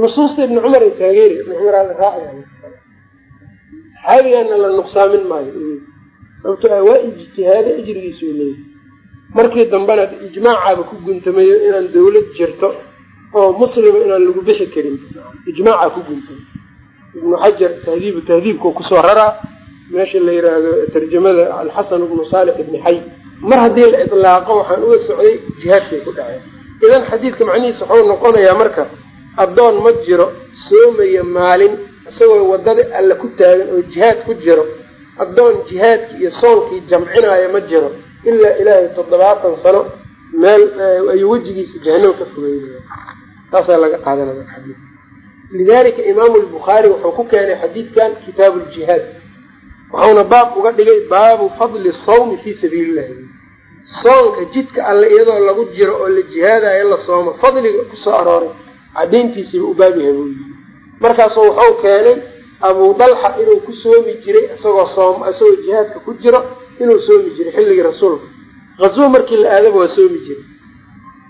nusuusta ibni cumar ay taageeri ibni cumar ala raacaya saxaabigana la nuqsaamin maayo. Sababto ah waa ijtihaada ijrigiisuu leeyahay. Markii dambena ijmaacaaba ku guntamayo inaan dawlad jirto oo muslima inaan lagu bixi karin ijmaacaa ku guntamay ibnu xajar tahdiibu tahdiibkau ku soo raraa meesha la yiraahdo tarjamada alxasan ibnu saalix ibni xay mar haddii la idlaaqo waxaan uga socday jihaadkay ku dhaceen idan xadiidka macnihiisa waxuu noqonayaa marka addoon ma jiro soomaya maalin isagoo waddada alle ku taagan oo jihaad ku jiro addoon jihaadkii iyo soonkii jamcinaayo ma jiro ilaa ilaahay toddobaatan sano meel ayuu wejigiisa jahanamo ka fogeynaya. Taasaa laga qaadanaya xadiidka. Lidalika imaamu lbukhaari wuxuu ku keenay xadiidkan kitaabu ljihaad wuxuuna baab uga dhigay baabu fadli sawmi fii sabiili illahi soonka jidka alle iyadoo lagu jiro oo la jihaadayo la soomo fadliga ku soo arooray cadayntiisiiba u baab yahay buu yii markaasu wuxuu keenay abu dalxa inuu ku soomi jiray isagoo soom isagoo jihaadka ku jiro inuu soomi jiray xilligii rasuulka. Qaswo markii la aadaba waa soomi jiray.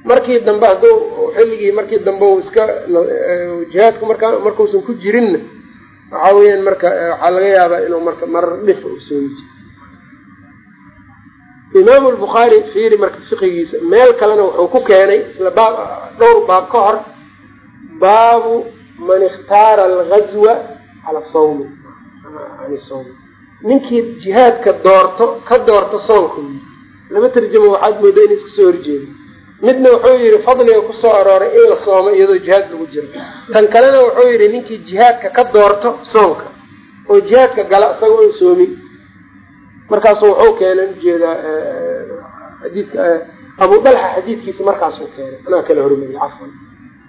Markii dambe hadduu xilligii markii dambe u iska jihaadku markaa markuusan ku jirinna waxaa weeyaan marka waxaa laga yaabaa inuu marka marar dhifa u soomi jiro imaamu lbukhaari fiiri marka fiqigiisa meel kalena wuxuu ku keenay isla baab dhowr baab ka hor. Baabu man ikhtaara algazwa cala sawmi. An sawmi. Ninkii jihaadka doorto ka doorto soonku laba tarjamo waxaad moodaa in iska soo horjeeda midna wuxuu yihi fadliga ku soo arooray in la soomo iyadoo jihaad lagu jiro. Tan kalena wuxuu yihi ninkii jihaadka ka doorto soonka oo jihaadka gala isagoo an soomin markaasu wuxuu keenay u jeedaa xadiidka abu dalxa xadiidkiisa markaasuu keenay. Anaa kala hormariyay cafan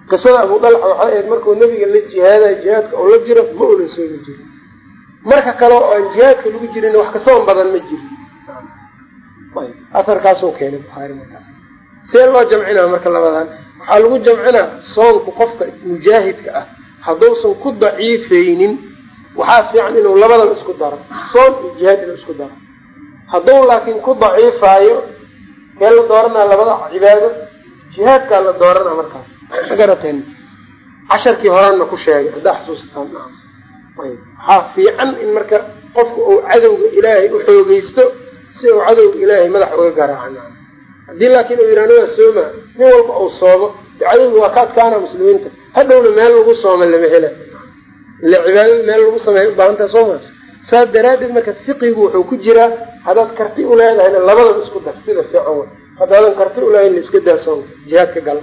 qisada abu dalxa waxay ahayd markuu nabiga la jihaadayo jihaadka oo la jiro ma una soomi jirin. Marka kale oo aan jihaadka lagu jirin wax kasoon badan ma jirin. Aharkaasuu keenay bukhaari markaas see loo jamcinaa marka labadan. Waxaa lagu jamcinaa soonku qofka mujaahidka ah. Hadduusan ku daciifaynin waxaa fiican inuu labadaba isku daro. Soon iyo jihaad inuu isku daro. Hadduu laakiin ku daciifaayo kee la dooranaa labada cibaado? Jihaadkaa la dooranaa markaas. Ma garateen? Casharkii horena ku sheegay haddaa xasuusataan waxaa fiican in marka qofka uu cadowga ilaahay u xoogeysto si uu cadowga ilaahay madax uga garaaca haddii laakiin uu yihahdo waa sooma nin walba uu soomo de cadowga waa ka adkaana muslimiinta. Hadhowna meel lagu sooma lama hela. Ile cibaadada meel lagu sameeya ubaahantaa sooma. Saas daraaddeed marka fiqigu wuxuu ku jiraa haddaad karti u leedahayna labadaba isku dar sida fiican wey haddaadan karti ulehayna iska daa soonka jihaadka gal.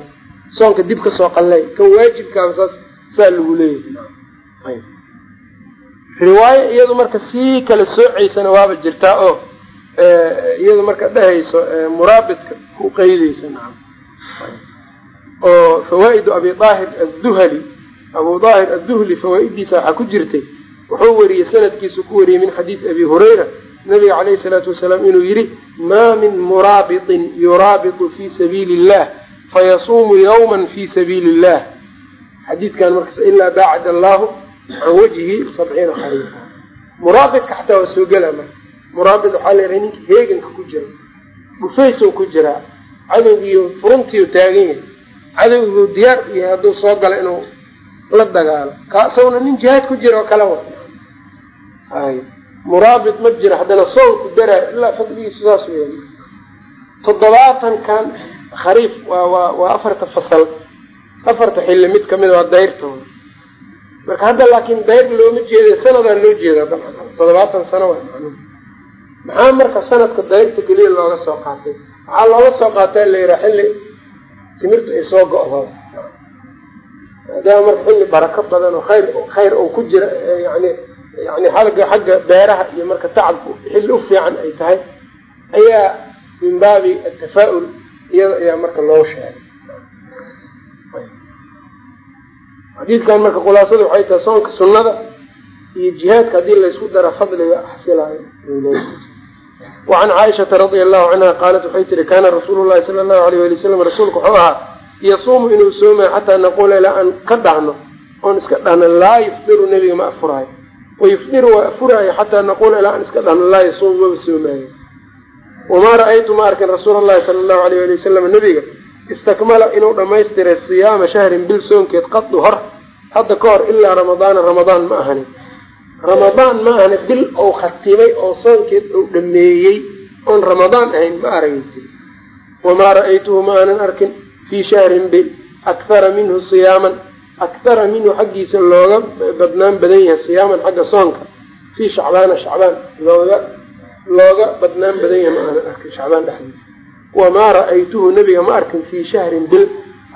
Soonka dib ka soo qallay kan waajibkaaba saas saa lagu leeyahay. Riwaayo iyadu marka sii kala soocaysana waaba jirtaa oo iyadu marka dhehayso muraabidka ku qeydeysa naam oo fawaa-idu abi daahir adduhali abu daahir adduhli fawaa-idiisa waxaa ku jirtay wuxuu wariyey sanadkiisu ku wariyey min xadiidi abi hurayra nabiga calayhi salaatu wasalaam inuu yihi maa min muraabitin yuraabitu fi sabiili illah fayasuumu yawman fi sabiili illah xadiidkan markas ilaa baacad allahu can wajhi sabciina khariifa muraabidka xataa waa soo gela marka muraabid waxaa la yidhaha ninka heeganka ku jira dhufaysow ku jiraa cadowgiiyo furuntiiu taagan yahay cadowgiiu diyaar u yahay hadduu soo galo inuu la dagaalo. Kaasawna nin jihaad ku jira oo kala wa hay muraabid ma jiro haddana soonku daraa ilaa fadligiisu saas weya toddobaatankan khariif waa waa waa afarta fasal afarta xilli mid kamida waa dayrtooda marka hadda laakiin dayr looma jeeda sanadaa loo jeedaa dabcan toddobaatan sano waa. macnuhu maxaa marka sanadka dayrta keliya looga soo qaatay? Waxaa looga soo qaatay la yihaa xilli timirtu ay soo go-do maadaama marka xilli barako badan oo khayr khayr oo ku jira yani yani xalga xagga beeraha iyo marka tacabku xilli u fiican ay tahay ayaa min baabi atafaa-ul iyada ayaa marka loo sheegay. Xadiidkan marka khulaasada waxay tahay soonka sunnada iyo jihaadka haddii laysku dara fadliga xasilayo wacan caaishata radia allahu canha qaalat waxay tihi kaana rasuulu llahi sala allahu alayh wali wasalam rasuulku wuxuu ahaa yasuumu inuu soomayo xataa naquula ilaa aan ka dhahno oon iska dhahno laa yufdiru nebiga ma afuraayo wayufdiru waa afuraayo xataa naquula ilaa aan iska dhahno laa yasuumu maba soomaayo wamaa ra'aytu ma arkin rasuula allahi sala allahu alayh ali wasalam nebiga istakmala inuu dhamaystiray siyaama shahrin bil soonkeed qadu hor hadda ka hor ilaa ramadaana ramadaan ma ahani ramadaan ma ahani bil ou khatimay oo soonkeed ou dhameeyey oon ramadaan ahayn ma aragaysi wamaa ra'aytuhu ma aanan arkin fii shahrin bil akhara minhu siyaaman. Akhara minhu xaggiisa looga badnaan badan yahay siyaaman xagga soonka fii shacbaana shacbaan. Looga looga badnaan badan yahay ma aanan arkin shacbaan dhexdiisa. Wamaa ra'aytuhu nebiga ma arkin fii shahrin bil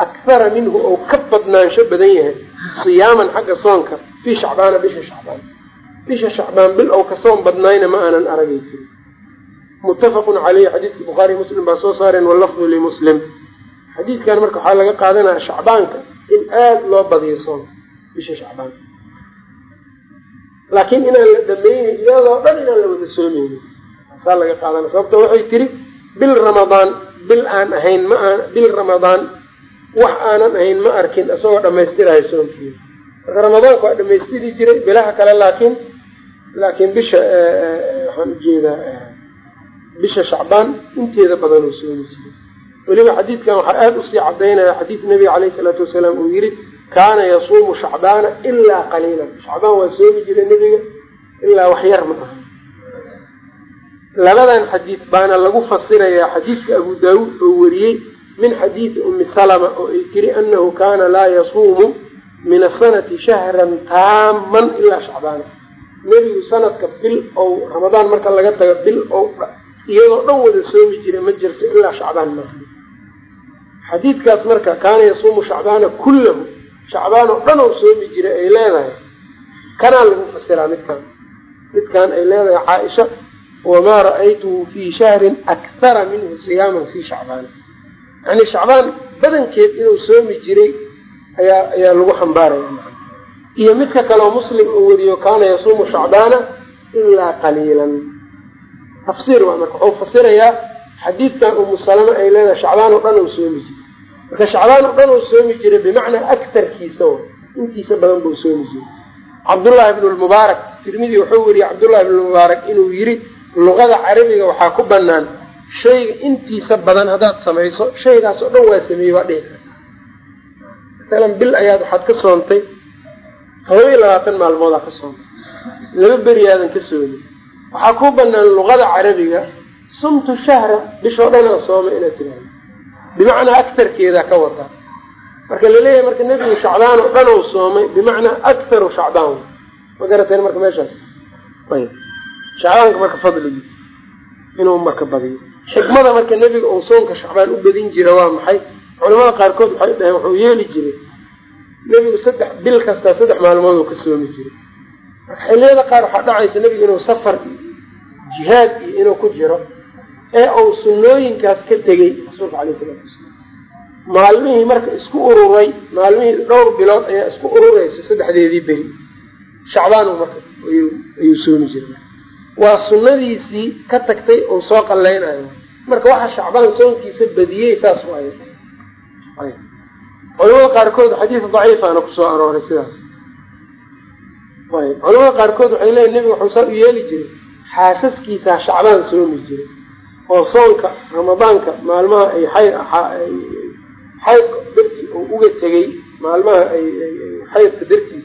akhara minhu ou ka badnaansho badan yahay siyaaman xagga soonka fii shacbaana bisha shacbaan bisha shacbaan bil ou ka soon badnaayna ma aanan aragaysin. Muttafaqun caleyhi xadiidkii bukhaari muslim baa soo saareen wallafdu limuslim xadiidkan marka waxaa laga qaadanaya shacbaanka in aada loo badiyo soonka bisha shacbaan. Laakiin inaan la dhamaynin iyadoo dhan inaan la wada soomeynin. Saa laga qaadanaya sababto waxay tiri bil ramadaan bil aan ahayn ma aan bil ramadaan wax aanan ahayn ma arkin isagoo dhamaystirayo soonkiisa marka ramadaanka waa dhamaystiri jiray bilaha kale laakiin laakiin bisha waxaan u jeedaa bisha shacbaan inteeda badan uu soomi jiray weliba xadiidkan waxaa aada u sii cadaynaya xadiid nabiga caleyhi salaatu wasalaam uu yihi kaana yasuumu shacbaana ilaa qaliilan. Shacbaan waa soomi jiray nebiga ilaa wax yar ma aha. Labadan xadiid baana lagu fasirayaa xadiidka abu daawuud oo wariyey min xadiidi umi salama oo ay tiri anahu kaana laa yasuumu min asanati shahran taaman ilaa shacbaana nebigu sanadka bil ou ramadaan marka laga tago bil ou iyadoo dhan wada soomi jira ma jirto ilaa shacbaan maaha xadiidkaas marka kaana yasuumu shacbaana kullahu shacbaan oo dhan oo soomi jiray ay leedahay kanaa lagu fasiraa midkaan. Midkaan ay leedahay caaisha wamaa ra'aytuhu fii shahrin akhara minhu siyaaman fii shacbaana yani shacbaan badankeed inuu soomi jiray ayaa ayaa lagu xambaaraya iyo midka kaleo muslim uu weriyo kaana yasuumu shacbaana ilaa qaliilan. Tafsiir waa marka wuxuu fasirayaa xadiidkan umu salama ay leedahay shacbaan oo dhan uu soomi jiray. Marka shacbaan oo dhan uu soomi jiray bimacnaa aktarkiisa w intiisa badan buu soomi jiray. Cabdullahi bnu lmubaarak tirmidi wuxuu weriyey cabdullahi bnu lmubaarak inuu yiri luqada carabiga waxaa ku banaan shayga intiisa badan haddaad samayso shaygaas oo dhan waa sameeyey waa dhihi kartaa masalan bil ayaad waxaad ka soontay todoba iyo labaatan maalmoodaa ka soontay laba beriyaadan ka soomin waxaa ku banaan luqada carabiga sumtu shahra bishoo dhan aan soomay inaad tiraahdo bimacnaa aktarkeedaa ka wadaa marka la leeyahay marka nebigu shacbaan oo dhan ou soomay bimacnaa akharu shacbaan. Ma garateen marka meeshaas? Ayb shacbaanka marka fadligii inuu marka badiyo. Xikmada marka nebiga uu soonka shacbaan u badin jira waa maxay? Culamada qaarkood waxay dhaheen wuxuu yeeli jiray nebigu saddex bil kastaa saddex maalmood uu ka soomi jiray. Marka xilliyada qaar waxaa dhacaysa nebigu inuu safar jihaad iyo inuu ku jiro ee uu sunnooyinkaas ka tegey rasuulka caleyh isalaatu wasalaam. Maalmihii marka isku ururay maalmihii dhowr bilood ayaa isku ururaysa saddexdeedii beri. Shacbaanu marka ayuu soomi jiray. Waa sunnadiisii ka tagtay uu soo qallaynayo. Marka waxa shacbaan soonkiisa badiyey saas waayo culamada qaarkood xadiis daciifaana ku soo arooray sidaas. Ayb culamada qaarkood waxay leeyiin nebiga wuxuu saa u yeeli jiray xaasaskiisaa shacbaan soomi jiray oo soonka ramadaanka maalmaha ay xay xaydka dartii uu uga tegey maalmaha ay xaydka dartii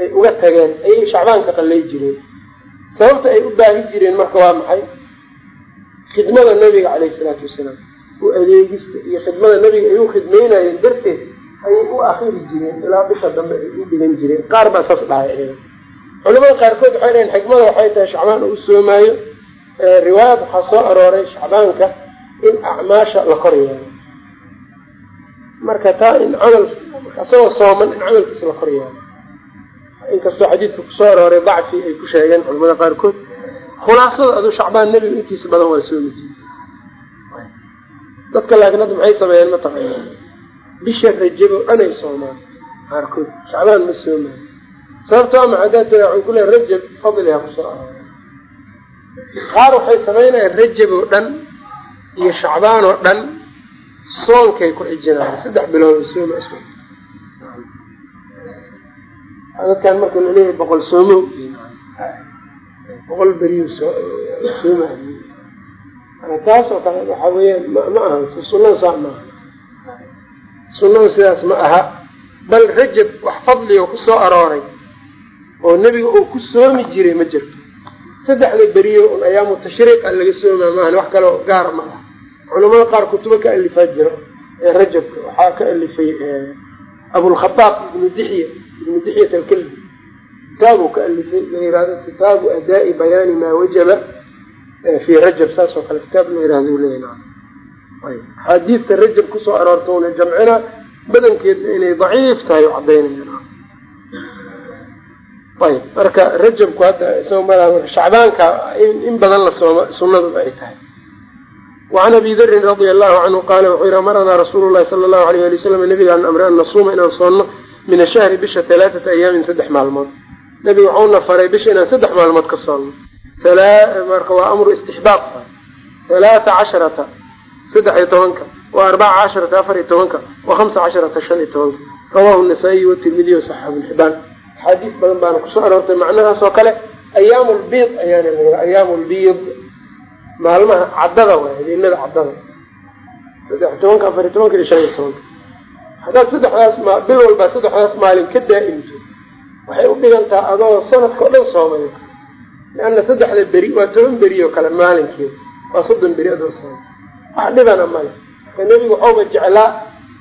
ay uga tageen ayay shacbaanka qallay jireen sababta ay u baahi jireen marka waa maxay? Khidmada nabiga caleyhi salaatu wasalaam u adeegista iyo khidmada nabiga ay u khidmeynayeen darteed ayay u akhiri jireen ilaa bisha dambe ay u dhigan jireen. Qaar baa saas dhahay iyaga culamada qaarkood waxay dhaheen xikmada waxay tahay shacbaan uu soomaayo. Riwaayad waxaa soo arooray shacbaanka in acmaasha la kor yeelo marka taa in camal isagoo sooman in camalkiisa la kor yeelo inkastoo xadiidka ku soo arooray dacfi ay ku sheegeen culamada qaarkood. Khulaasada aduu shacbaan nebiga intiisa badan waa soomi jiri dadka laakiin hadda maxay sameeyeen mataqaana bisha rajab oo dhan ay soomaan. Qaarkood shacbaan ma soomaan. Sababto ama haddaa tira waxuu ku leeay rajab fadliha ku soo arooray qaar waxay samaynayaan rajab oo dhan iyo shacbaan oo dhan soonkay ku xijinayaan saddex bilood oo sooma isku dadkan marka la leeyahay boqol soomo boqol beriyu sooma taas oo kale waxa weeyaan ma aha sunnada saa maaha sunnadu sidaas ma aha bal rajab wax fadliga ku soo arooray oo nebiga uu ku soomi jiray ma jirto. Saddexda beriyo un ayaamu tashriiqa laga soomaa maahan wax kaleo gaar ma ah culamada qaar kutubo ka alifaa jiro ee rajabka waxaa ka alifay abulkhadaab ibnu dixya ibnu dixyat alkalbi. Kitaabuu ka alifay la yihahdo kitaabu adaa'i bayaani maa wajaba fi rajab saas oo kale kitaab la yihahdo leeyahy axaadiidta rajab ku soo aroortowna jamcina badankeedna inay daciif tahay o caddaynaya ayb marka rajabku hadda isagoo shacbaanka in badan la sooma sunnaduba ay tahay. Wacan abi darin radia allahu canhu qaala wuxuu yihi amaranaa rasuulu llahi sala allahu alayh ali wasalam nabigaan amre an nasuuma inaan soonno min ashahri bisha halaaata ayaamin saddex maalmood. Nebiga waxauna faray bisha inaan saddex maalmood ka soonno. Marka waa amru istixbaab halaata casharata saddex iyo tobanka wa arbaca casharata afar iyo tobanka wa hamsa casharata shan iyo tobanka. Rawahu nasaa-iy watirmidiy wasaxabu lxibaan axaadiis badan baana ku soo aroortay macnahaas oo kale ayaamu lbiid ayaana la ayaamu lbiid maalmaha caddada waay habeenada caddada. Saddex tobanka afar iyo tobanka iyo shan iyo tobanka. Haddaad saddexdaas ma bil walbaa saddexdaas maalin ka daa'imto waxay u dhigantaa adoo sanadka o dhan soomay leanna saddexda beri waa toban beri oo kale maalinkeeda waa soddon beri adoo soomay wax dhibana male. Nebigu waxauba jeclaa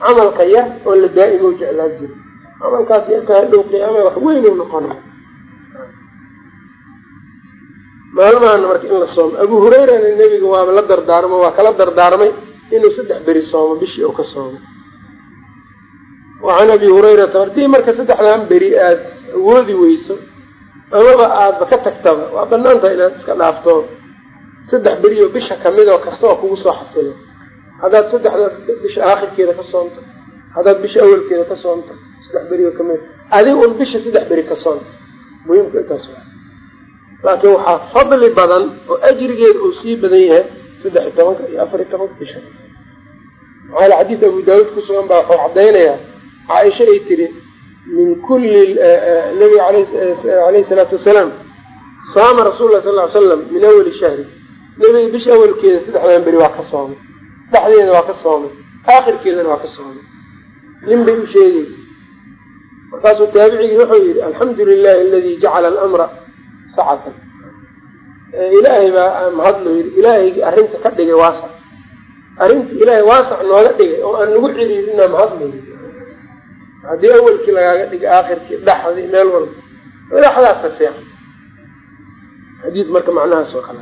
camalka yar oo la daa'imo jeclaa jiro camalkaas yarka hadhow qiyaama wax weyn u noqonay. Maalmahana marka in la soomo. Abu hurayrana nebiga waaba la dardaarmo waa kala dardaarmay inuu saddex beri soomo bishii oo ka soomo. Wacan abi hurayrata haddii marka saddexdan beri aada awoodi weyso amaba aadba ka tagtaba. Waa bannaan tahay inaad iska dhaafto saddex beri oo bisha ka mid oo kasta oo kugu soo xasilo haddaad saddexda bisha aakhirkeeda ka soonto haddaad bisha awalkeeda ka soonto saddex beri oo ka mid adig un bisha saddex beri ka soonto. Muhiimka intaas laakiin waxaa fadli badan oo ajrigeeda uu sii badan yahay saddex iyo tobanka iyo afar iyo tobanka bisha. Maxaa la xadiis abu daawuud ku sugan baa waxuu caddaynayaa caaisha ay tiri min kulli nabiga alayhi salaatu wasalaam saama rasul lah sal ly slam min awali shahri nebiga bisha awalkeeda saddexdan beri waa ka soomay. Dhexdeeda waa ka soomay. Aakhirkeedana waa ka soomay. Nin bay u sheegaysa markaasuu taabicigii wuxuu yidhi alxamdu lilahi aladi jacala alamra sacatan. Ilaahay baa mahadlo yidhi ilaahaygii arrinta ka dhigay waasac arrinta ilaahay waasac nooga dhigay oo aan nagu ciriirinaa mahadlo haddii awelkii lagaaga dhigay aakhirkii dhexdii meel walba. Dhexdaasa fiican. Xadiid marka macnahaas oo kale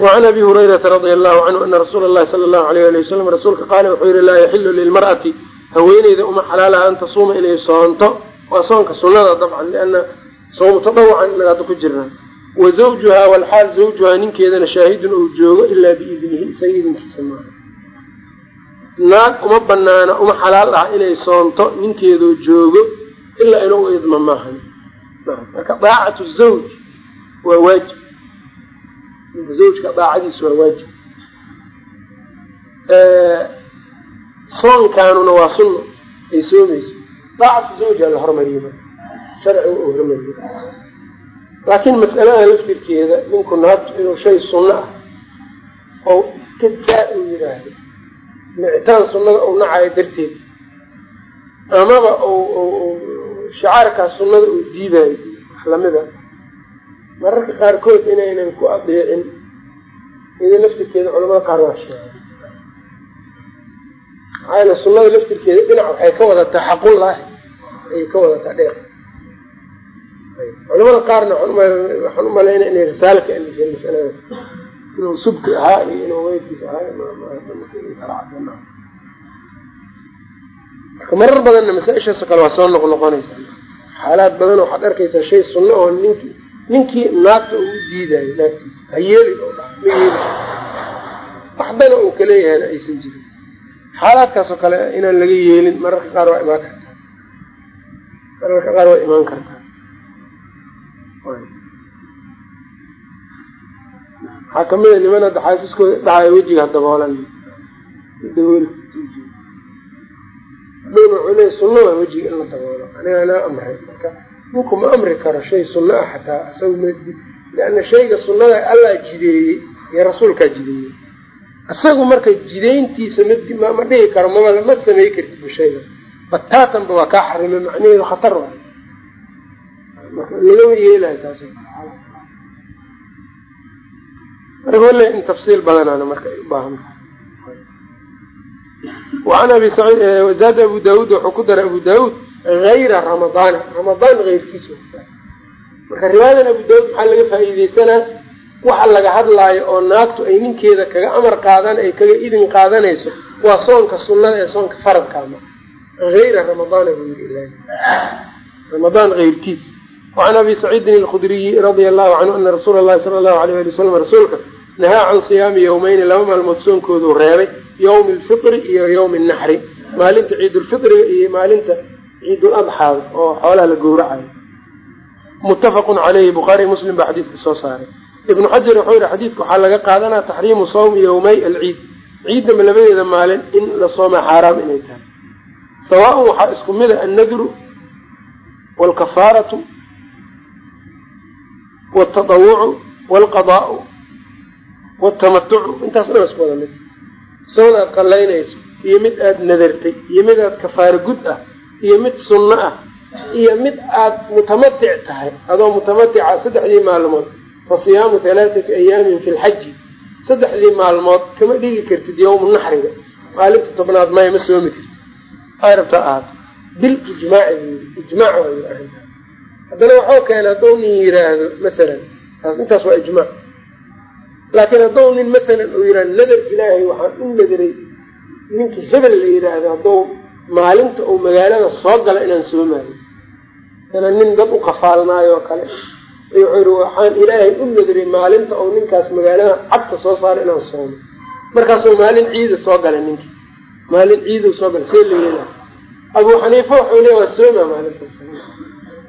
wacan abi hurayrata radia allahu canhu ana rasuula allahi sala allahu alayh ali wasalam rasuulka qaala wuxuu yihi laa yaxilu lilmar'ati haweeneyda uma xalaalaha an tasuuma inay soonto waa soonka sunada dabcan liana soomu tadawucan inaga hadda ku jirnaa wa zawjuhaa walxaal zawjuhaa ninkeedana shaahidun uu joogo ilaa biidnihi isaga idinkiisa maaha naag uma banaana uma xalaal ah inay soonto ninkeedoo joogo ilaa inuu idma maahan marka daacatu zawj waa waajib zawjka daacadiisu waa waajib soonkaanuna waa sunno ay soomayso daacatu zawja la hormariyo marka sharciga uu hormariyo laakiin mas'alada laftirkeeda ninku naagtu inuu shay sunno ah oo iska daa uu yidhaahdo nicitaan sunnada uu nacayo darteed amaba shacaarkaas sunnada uu diidayo wax lamida mararka qaarkood inaynan ku adeecin ida laftirkeeda culamada qaar waa sheegay. Maxaa yale sunnada laftirkeeda dhinac waxay ka wadataa xaqullaahi ayay ka wadataa dhinac culamada qaarna waxaan u malayna inay risaalo ka alifeen masaladaas inuu subki ahaa iyo inuu weydkiis ahaa marka marar badanna masaa-ishaasoo kale waa soo noqnoqonaysa xaalaad badan waxaad arkaysaa shay sunno oo ninki ninkii naagta uu diidayo naagtiisa ha yeeli oo dha ma yeeli. Waxdana uu kaleeyahayna aysan jirin. Xaalaadkaas oo kale inaan laga yeelin mararka qaar waa imaan kartaa. Mararka qaar waa imaan kartaa. Waxaa a niman hadda xaafiskooda dhacayo wejiga daboolan dabooli hadhowna wuxuu leeya sunna waa wejiga in la daboolo. Aniga anaa amray ninku ma amri karo shay sunno ah xataa isaga ma lianna shayga sunnada allaa jideeyey iyo rasuulkaa jideeyey. Isagu marka jidayntiisa ma ma dhihi karo maba ma samey kartid bushayga bataatanba waa kaa xarimay macnaheedu khatar waay. Marka lagama yeelayo taas marka wale in tafsiil badanaana marka ay u baahan tahay. Waan abi zaada abu daawuud wuxuu ku daray abu daawuud hayra ramadaana ramadaan heyrkiisa marka riwaayadan abu daawuud maxaa laga faa'iideysanaa waxa laga hadlaayo oo naagtu ay ninkeeda kaga amar qaadan ay kaga idin qaadanayso waa soonka sunnada ee soonka faradkaama hayra ramadaana buu yiri ilahi ramadaan heyrkiisa wacan abi saciidin alkhudriyi radia allahu canhu ana rasuula allahi sala allahu alayh ali wasalam rasuulka nahaa can siyaami yowmeyni laba maalmood soonkooduu reebay yowmi alfitri iyo yowmi alnaxri maalinta ciidulfitriga iyo maalinta ciidul adxaada oo xoolaha la gowracayo. Muttafaqun caleyhi bukhaari muslim baa xadiidka soo saaray. Ibnu xajar wuxuu yihi xadiidka waxaa laga qaadanaa taxriimu sawmi yowmay alciid. Ciiddama labadeeda maalin in la sooma xaaraam inay tahay. Sawaaun waxaa isku mid a annadru waalkafaaratu waaltadawucu waalqadaau waaltamatucu intaas dhan isku wada mid. Soon aad qallaynayso iyo mid aada nadartay iyo mid aad kafaaro gud ah iyo mid sunno ah iyo mid aad mutamatic tahay adoo mutamatica saddexdii maalmood fa siyaamu halaathati ayaamin fi lxaji saddexdii maalmood kama dhigi kartid yowmu naxriga maalinta tobnaad maya ma soomi kartid. Ay rabtaa ahaata bil ijmaaci buu yii ijmaac haddana waxuu keenay hadduu nin yiraahdo masalan taas intaas waa ijmaac. Laakiin hadduu nin masalan uu yihahdo nadar ilaahay waxaan u nadaray ninka hebel la yidhaahdo hadduu maalinta uu magaalada soo gala inaan soomaayo masalan nin dad u qafaalnaayo oo kale. Wuxuu yihi waxaan ilaahay u nadaray maalinta uu ninkaas magaalada cagta soo saaro inaan soomo markaasuu maalin ciida soo galay ninki maalin ciiduu soo galay see la yeela abuu xaniifa wuxuu leeya waa soomaa maalintaas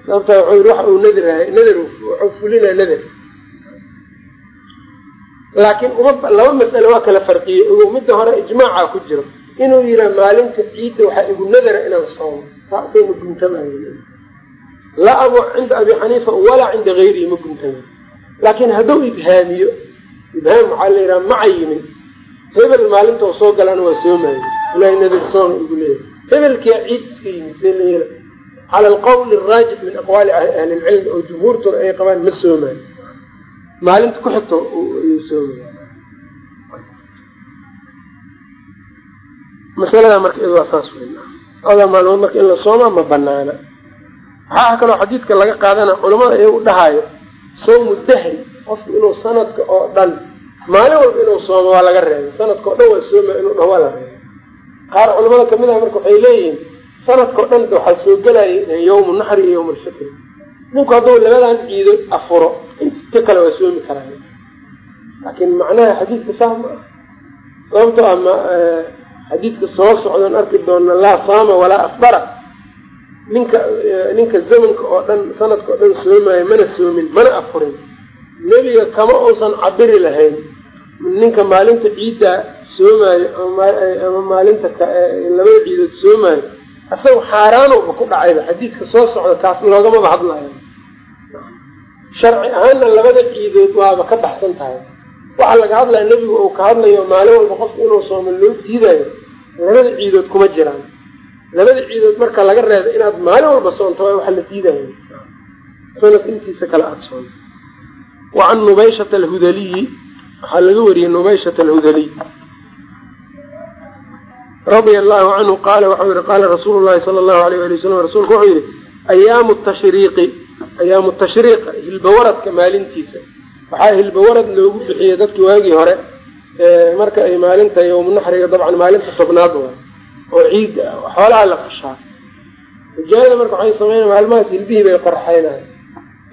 sababta wuxuu yii waxa uu nadrahay nadar wuxuu fulinaa nadar laakiin laba mas'ale waa kala farqiyey ogo midda hore ijmaaca ku jiro inuu yihaa maalinta ciidda waxaa igu nadara inaan soomo. Taa isay ma guntamayo laa abu cinda abi xaniifa walaa cinda gayrihi ma guntamayo laakiin hadduu ibhaamiyo ibhaam waxaa la yidhaha maca yimin hebel maalinta soo galaan waa soomayo ilahay nadar soona igu leeyahay. Hebelkia ciid iska yimid see la yeela cala alqawli araajix min aqwaali ahli lcilmi oo jumhuurtuna ay qabaan ma soomaayo maalinta ku xigto ayuu soomaya masalada marka waa saas weyn. Oda maalmood marka in la soomaa ma banaana waxaa kaloo xadiidka laga qaadana culamada iyagu dhahayo sawmu dahri qofku inuu sanadka oo dhan maalin walba inuu soomo waa laga reebay. Sanadka o dhan waa sooma inuu dhaho waa la reebay. Qaar culamada ka mid ah marka waxay leeyihiin sanadka o dhan waxaa soo gelaya yawmu naxri iyo yawm alfitri ninku hadduu labadan ciidood afuro inta kale waa soomi karaa laakiin macnaha xadiidka sax ma ah sababto ama xadiidka soo socdan arki doona laa saama walaa afdara. Ninka ninka zamanka oo dhan sanadka oo dhan soomaayo mana soomin mana afurin. Nebiga kama uusan cabiri lahayn. Ninka maalinta ciidda soomaayo ama maalinta labada ciidood soomaayo isaga xaaraanowba ku dhacayba xadiidka soo socda kaas loogamaba hadlayo sharci ahaanna labada ciidood waaba ka baxsan tahay. Waxaa laga hadlaya nebigu uu ka hadlayo maalin walba qofka inuu soomo loo diidayo labada ciidood kuma jiraan. Labada ciidood marka laga reeba inaad maalin walba soonto waa waxa la diidayo sanad intiisa kale aada soonto. Wa can nubayshata alhudaliyi waxaa laga wariyey nubayshata alhudaliy radia allahu canhu qaala waxau yihi qaala rasuulu llahi sala allahu alayh ali wasalam rasuulku wuxuu yihi ayaamu tashriiqi ayaamu tashriiqa hilbawaradka maalintiisa waxaa hilbawarad loogu bixiyey dadki waagii hore marka ay maalinta yowmu naxriga dabcan maalinta tobnaad waa oo ciid ah xoolaha la fashaa xujaada marka waxay sameynaya maalmahaas hilbihii bay qorxeynayan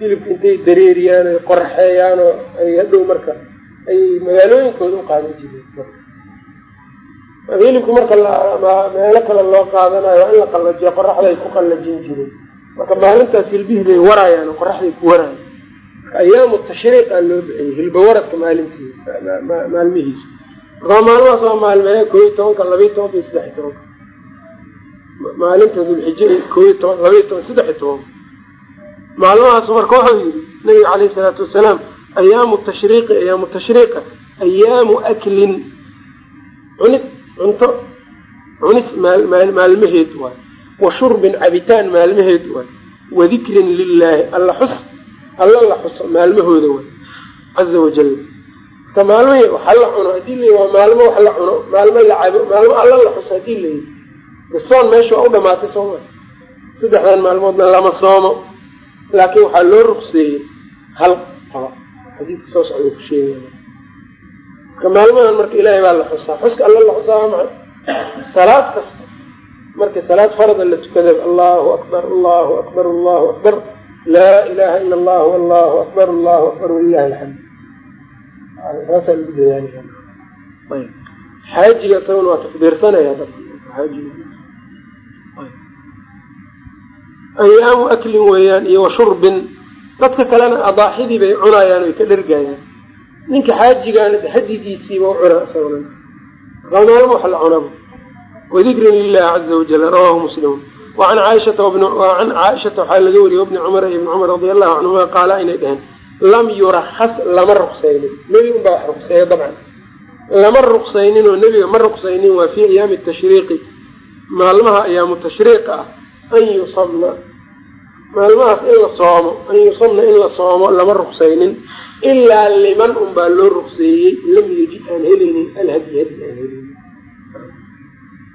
hilibka intay dareeriyaan ay qorxeeyaan oo ay hadhow marka ay magaalooyinkooda u qaadan jireen. Hilibka marka meelo kale loo qaadanayo waa in la qallajiyo qoraxda ay ku qallajin jireen. Marka maalintaas hilbihii bay waraayaan qoraxday ku waraayan ayaamu tashriiqa loo bixiyey hilba waradka maalintii maalmihiisa marka maalmahaas waa maalmee koo iyo tobanka labaiy tobanka iyo saddex iyo tobanka maalinta dulxije koo iyo toban labaiy toban saddex iyo tobanka maalmahaas marka wuxuu yidhi nabiga caleyhi salaatu wasalaam ayaamu tashriiqi ayaamu tashriiqa ayaamu aklin cunid cunto cunis maalmaheed waay wa shurbin cabitaan maalmaheed waay wa dikrin lilaahi alla xus alla la xuso maalmahooda waay caza wajal marka maalmahi waxa la cuno haddii la waa maalmo wax la cuno maalmo la cabo maalmo alla la xuso haddii la de soon meesha waa u dhamaatay sooma saddexdan maalmoodna lama soomo. Laakiin waxaa loo rugseeyey hal qaba. Xadiidka soo socda ku sheegaya marka maalmahan marka ilaahay baa la xusaa xuska alla la xusaa waa salaad kasta. Marka salaad farada la tukada allahu akbar allahu akbar allahu akbar laa ilaha ila allahu allahu akbar allahu akbar walilahi alxamd saasaa lagu dadaalaya ayb. Xaajiga isaguna waa takbiirsanaya ayaamu aklin weeyaan iyo wa shurbin. Dadka kalena adaaxidii bay cunayaan oy ka dhergayaan ninka xaajigaana hadigiisiiba u cunaa isaguna maalmo wax la cunaba. Wadikrin lilahi caza wajal rawahu muslimun wacan caaishata wacan caaishata waxaa laga wariyey wabni cumara ibni cumar radi allahu canhuma qaala inay dhaheen lam yurakas lama ruqsaynin. Nebi unbaa wax ruqseeya dabcan. Lama ruqsaynin oo nebiga ma ruqsaynin waa fii ayaami tashriiqi. Maalmaha ayaamu tashriiqa ah an yusamna maalmahaas in la soomo an yusamna in la soomo lama ruqsaynin. Ilaa liman unbaa loo ruqseeyey lam yejid aan helaynin alhadi hadi aan helaynin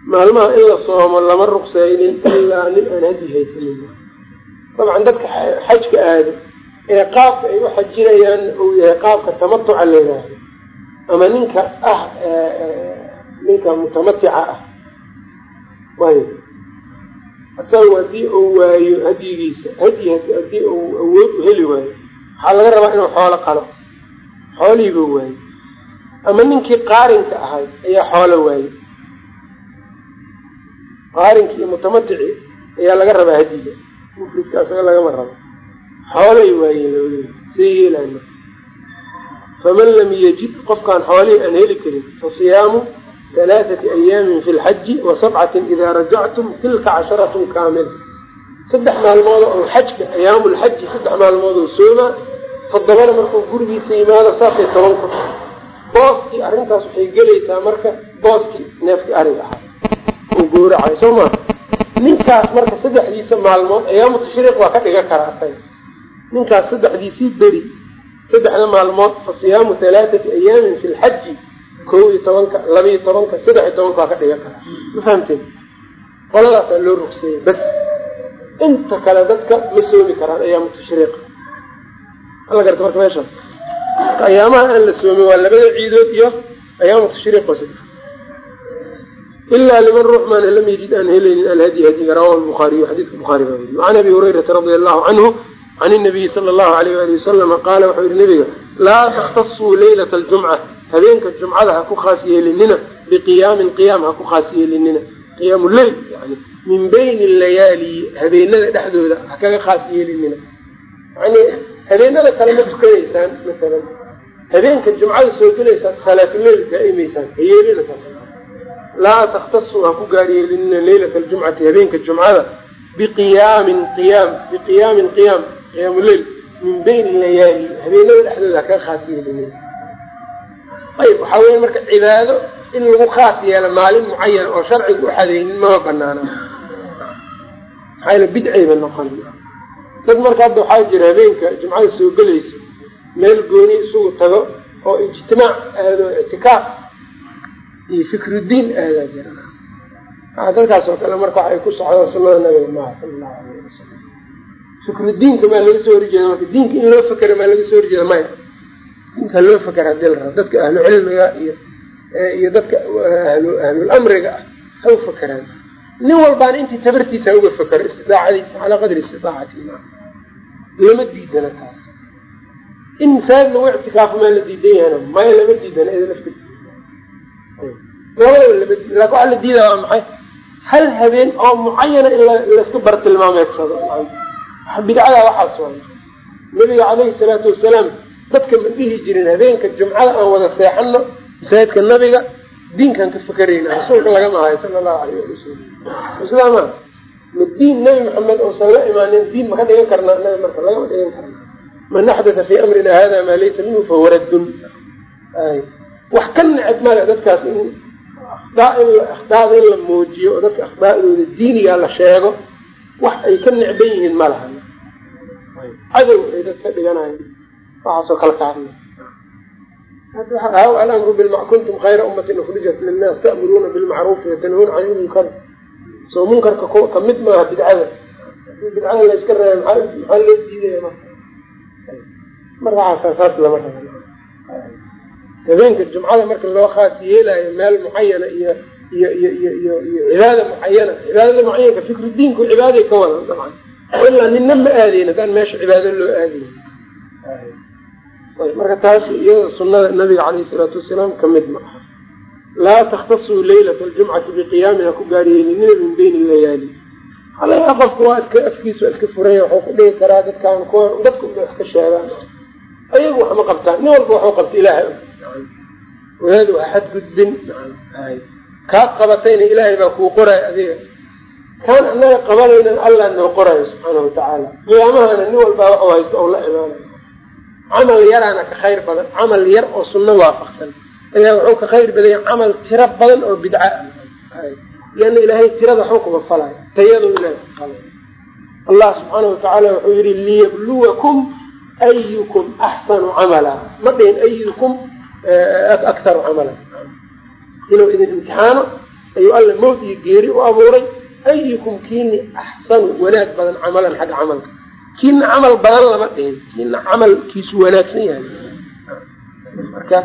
maalmaha in la soomo lama ruqsaynin ilaa nin aan hadi haysanin. Dabcan dadka xajka aado ee qaabka ay u xajinayaan uu yahay qaabka tamatuca la yidhaahdo ama ninka ah ninka mutamatica ah. Ayb isaga haddii uu waayo hadyigiisa hadyi haddii uu awood u heli waayo waxaa laga rabaa inuu xoolo qalo. Xoolihiiba waayo. Ama ninkii qaarinka ahay ayaa xoolo waayo qaarinkii iyo mutamatici ayaa laga rabaa hadyiga mufridka lagama rabo. Xoolay waayeen labadooda see yeelaan faman lam yajid qofkaan xoolihii aan heli karin fa siyaamu halaathati ayaamin fi lxaji wa sabcatin idaa rajactum tilka casharatun kaamila saddex maalmood oo xajka ayaamu lxaji saddex maalmood oo soomaa toddobana markuu gurigiisa yimaado saasay toban ku booskii arrintaas waxay gelaysaa marka booskii neefkii ariga ahaa uu gowracayo soo maa ninkaas marka saddexdiisa maalmood ayaamu tashriiq waa ka dhigan karaa asaga ninkaas saddexdiisii beri saddexda maalmood fa siyaamu halaathati ayaamin fi lxaji kow iyo tobanka laba iyo tobanka saddex iyo tobanka waa ka dhigan karaa. Ma fahamteen? Qoladaasaa loo rugseeyay bas. Inta kale dadka ma soomi karaan ayaamu tashriiq ala garta marka meeshaas. Ayaamaha aan la soomin waa labada ciidood iyo ayaamu tashriiq oo saddex ilaa liman ruux maana lam yajid aan helaynin alhadyi hadiga rawahu lbukhaariyu xadiidka bukhaari baa weriye wacan abi hurayrata radia allahu canhu can inabiyi sala allahu alayh waali wasalama qaala wuxuu yihi nabiga laa takhtasuu leylata aljumca habeenka jumcada ha ku khaas yeelinina biqiyaamin qiyaam ha ku khaas yeelinina qiyaamu leyl yani min bayni layaali habeenada dhexdooda ha kaga khaas yeelinina yani habeenada kale ma tukanaysaan maalan habeenka jumcada soo gelaysaan salaatuleyl daa'imaysaan ha yeelina laa takhtasuu ha ku gaaryeelinina leylata aljumcati habeenka jumcada biqiyaamin qiyaam biqiyaamin qiyaam qiyaamu leyl min bayni layaali habeenada dhexdooda ha kaga khaas yeelinina ayb waxaa weya marka cibaado in lagu khaas yeelo maalin mucayana oo sharciga u xadeynin mama banaana. Maxaa yale bidcayba noqon. Dad marka hadda waxaa jira habeenka jumcada soo gelayso meel gooni isugu tago oo ijtimaac aado ictikaaf iyo fikrudiin aadaa jira. Dadkaas oo kale marka waxay ku socdaan sunada nabiga maha sala allahu alayh wasalam fikrudiinka maa laga soo horjeeda marka diinka in loo fakera maa laga soo horjeeda maya diinka loo fakera haddii la rabo dadka ahlu cilmiga iyo iyo dadka ahlu ahlul amriga ah ha u fakeraan nin walbaana intii tabartiisa ha uga fakero istidaacadiisa calaa qadri istidaacati lama diidana taas. In masaajid lagu ictikaafo maa la diidan yahana maya lama diidana ida lafti labadaba waxaa la diidaya waa maxay? Hal habeen oo mucayana in layska bartilmaameedsado bidcadaa waxaas waay. Nabiga caleyhi salaatu wasalaam dadka ma dhihi jirin habeenka jumcada aan wada seexano masaajidka nabiga diinkaan ka fakerayna rasuulka lagama hayo sala allahu alayh ali wasalam sidaa ma diin nabi maxamed uusan la imaanin diin maka dhigan karnaa? Nabi marka lagama dhigan karna man axdatha fii amrina hada maa laysa minhu fahuwa raddun wax ka neceb male dadkaas in akhdaada in la muujiyo oo dadka akhdaadooda diinigaa la sheego wax ay ka necban yihiin ma laha cadow ay dad ka dhiganayan waxaasoo kala ka alamru kuntum khayra ummatin ukhrijat linnaas ta'muruuna bilmacruufi watanhuuna can ilmunkar soo munkarka ka mid maaha bidcada. Bidcada la iska reeba maxaa loo diidaya marka? Markacaasa saas lama raba habeenka jumcada marka loo khaas yeelayo meel mucayana iyo iyo iyo iyo iyo iyo cibaada mucayana cibaadada mucayanka fikru diinku cibaaday ka wadan dabcan ilaa nina ma aadayn haddaan meesha cibaado loo aadayn marka taas iyada sunada nabiga caleyhi salaatu wasalaam ka mid ma aha. Laa takhtasuu leylata aljumcati biqiyaamin ha ku gaaryeelinina min bayni layaali. Halaa qofku waa iska afkiisa waa iska furaya waxuu ku dhigi karaa dadkaan kuwa dadku bay wax ka sheegaan. Ayagu wax ma qabtaan nin walba waxuu qabta ilaahay wadaadu ha xadgudbin kaad qabatayna ilaahay baa kuu qoraayo adiga kaan annaga qabanaynan allah noo qoraayo subxaana watacaala qiyaamahana nin walbaa waxuu haysto ou la imaanayo camal yaraana ka khayr badan camal yar oo sunno waafaqsan ayaa wuxuu ka khayr badanya camal tiro badan oo bidca ah lianna ilaahay tirada waxba kuma falayo tayado ilahay ku falay allah subxaana watacaala wuxuu yihi liyabluwakum ayukum axsanu camala ma dhihin ayukum aktaru camala inuu idin imtixaano ayuu alla mawd iyo geeri u abuuray ayukum kiini axsanu wanaag badan camalan xagga camalka kiina camal badan lama dhihin kiina camalkiisu wanaagsan yahay marka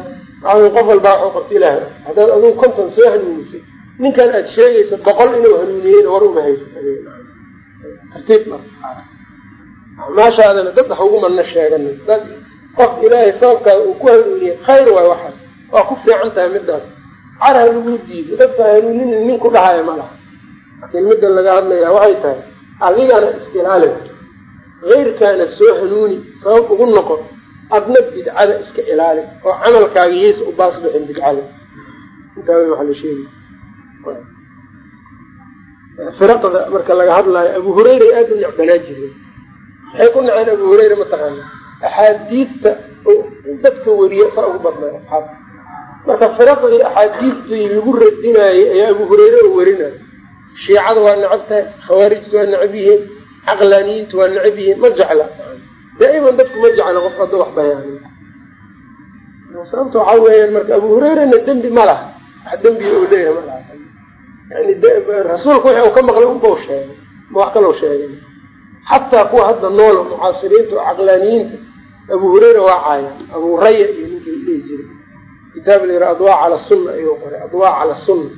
waxaa qof walbaa waxuu qabta ilaah haddaad adigu konton soo hanuunisay ninkan aada sheegaysa boqol inuu hanuuniyeyna war uma haysa tartiib maashaadana dad wax ugu madna sheegana dad qof ilaahay sababkaada uu ku hanuuniyey khayr waay waxaas. Waa ku fiican tahay midaas car ha lagu diido dadka hanuunina nin ku dhahaya ma laha. Laakiin midda laga hadlayaa waxay tahay adigana iskilaalin keyrkaana soo hanuuni sabab ugu noqon adna bidcada iska ilaali oo camalkaaga yeysa u baas bixin bidcada. Firaqda marka laga hadlaayo abu hurayra aada u necbanaa jireen maxay ku naceen abu hurayra mataqaana axaadiidta dadka weriya saa ugu badnaa asxaabta marka firaqdii axaadiidtii lagu radinaayay ayaa abu hurayre oo werinayo shiicada waa necab tahay khawaarijta waa necab yihiin caqlaaniyiinta waa necab yihiin ma jecla daa'iman dadku ma jecla qof hadduu wax bayaaniyo sababta waxaa weeyaan marka abu hureyrana dembi ma laha wax dembiga oo leeyahay ma laha yani rasuulku wixi uu ka maqlay unbau sheegay ma wax kaloo sheegay xataa kuwa hadda nool mucaasiriinta oo caqlaaniyiinta abu hureyra waa caaya. Abu raya iyo ninkii dhihi jiray. Kitaab la yidhaha adwaa cala sunna ayuu qoray. Adwaa cala sunna.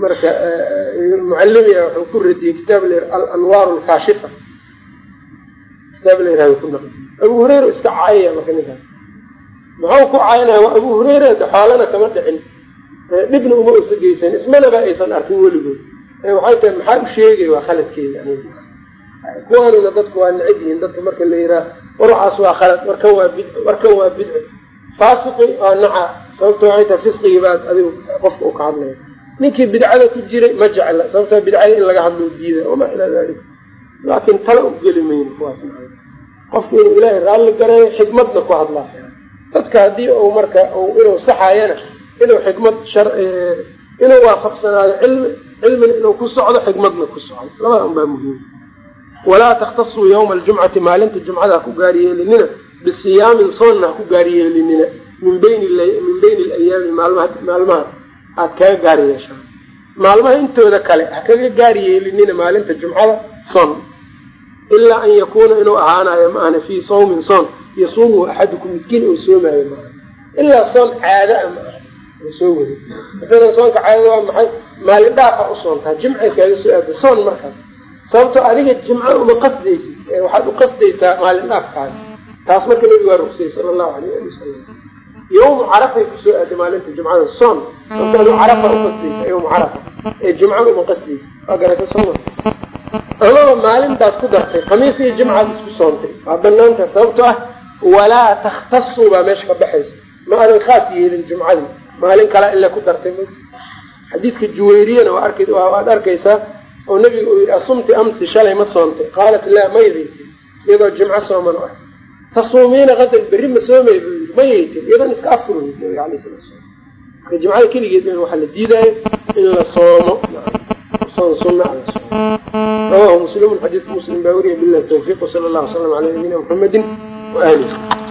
Marka mucalimiya wuxuu ku radiyey kitaab la yidhaha alanwaar alkaashifa. Kitaab la yidhaha ku naqdi abu hureyra iska caayaya marka ninkaas. Muxuu ku caayinaya waa abu hureyra de xoolana kama dhicin. Dhibna uma usa geysan ismanaba aysan arkin weligood. Waxay tahay maxaa u sheegay waa khaladkeeda kuwaanuna dadku waa necab yihiin dadka marka la yihaha war waa khalad warkan waa bid warkan waa bidco faasiqi waa naca sababta waxay tahay fisqigii baad adigu qofka u ka hadlaya ninkii bidcada ku jiray ma jecla sababta bidcada in laga hadlo diida wamaa ilaa dalik laakiin tala u geli mayno kuwaas qofku inuu ilaahay raalli garayo xikmadna ku hadlaa. Dadka haddii uu marka inuu saxayana inuu xikmad shar inuu waafaqsanaado cilmi cilmina inuu ku socdo xikmadna ku socdo. Labada un baa muhiim walaa takhtasuu yawma aljumcati maalinta jumcada ha ku gaariyeelinina bisiyaamin soonna ha ku gaariyeelinina min bayni min bayni alayaami maalmaha maalmaha aad kaga gaari yeeshaan maalmaha intooda kale ha kaga gaari yeelinina maalinta jumcada soon ilaa an yakuuna inuu ahaanayo maahna fii sawmin soon yasuumuhu axadukum midkiin uu soomaayo maaha ilaa soon caada a ma aha soo waday maalan soonka caadada waa maxay? Maalin dhaafa u soontaa jimcay kaaga soo aada soon markaas sababtoo adiga jimco uma qasdaysid waxaad u qasdaysaa maalin dhaafkaaga taas marka nabigu waa rugsayay sala allahu alayh ali wasalam yawmu carafay ku soo aaday maalinta jimcada soon. Sababto adu carafa uqasdaysa yawmu carafa. Ee jimco uma qasdaysa waa garata sooma amaba maalin baad ku dartay khamiis iyo jimcaad isku soontay. Waa banaanta sababto ah walaa takhtasu baa meesha ka baxaysa. Ma adan khaas yeelin jumcadii maalin kale ila ku dartay xadiidka ark waad arkaysaa oo nabiga uu yihi asumti amsi shalay ma soontay qaalat laa ma yadaytin iyadoo jimco sooman ah. Tasuumiina qadan berri ma soomay buu yii ma yaytin iyadoon iska afuro nabiga alay salatu slam marka jimcada keligeed waxaa la diidaayo in la soomo soon sunna a la soomo. Rawahu muslimun xadiidka muslim baa weriya bilahi tawfiq wsala allah wasalam ala nabiyina muxamedi waalihi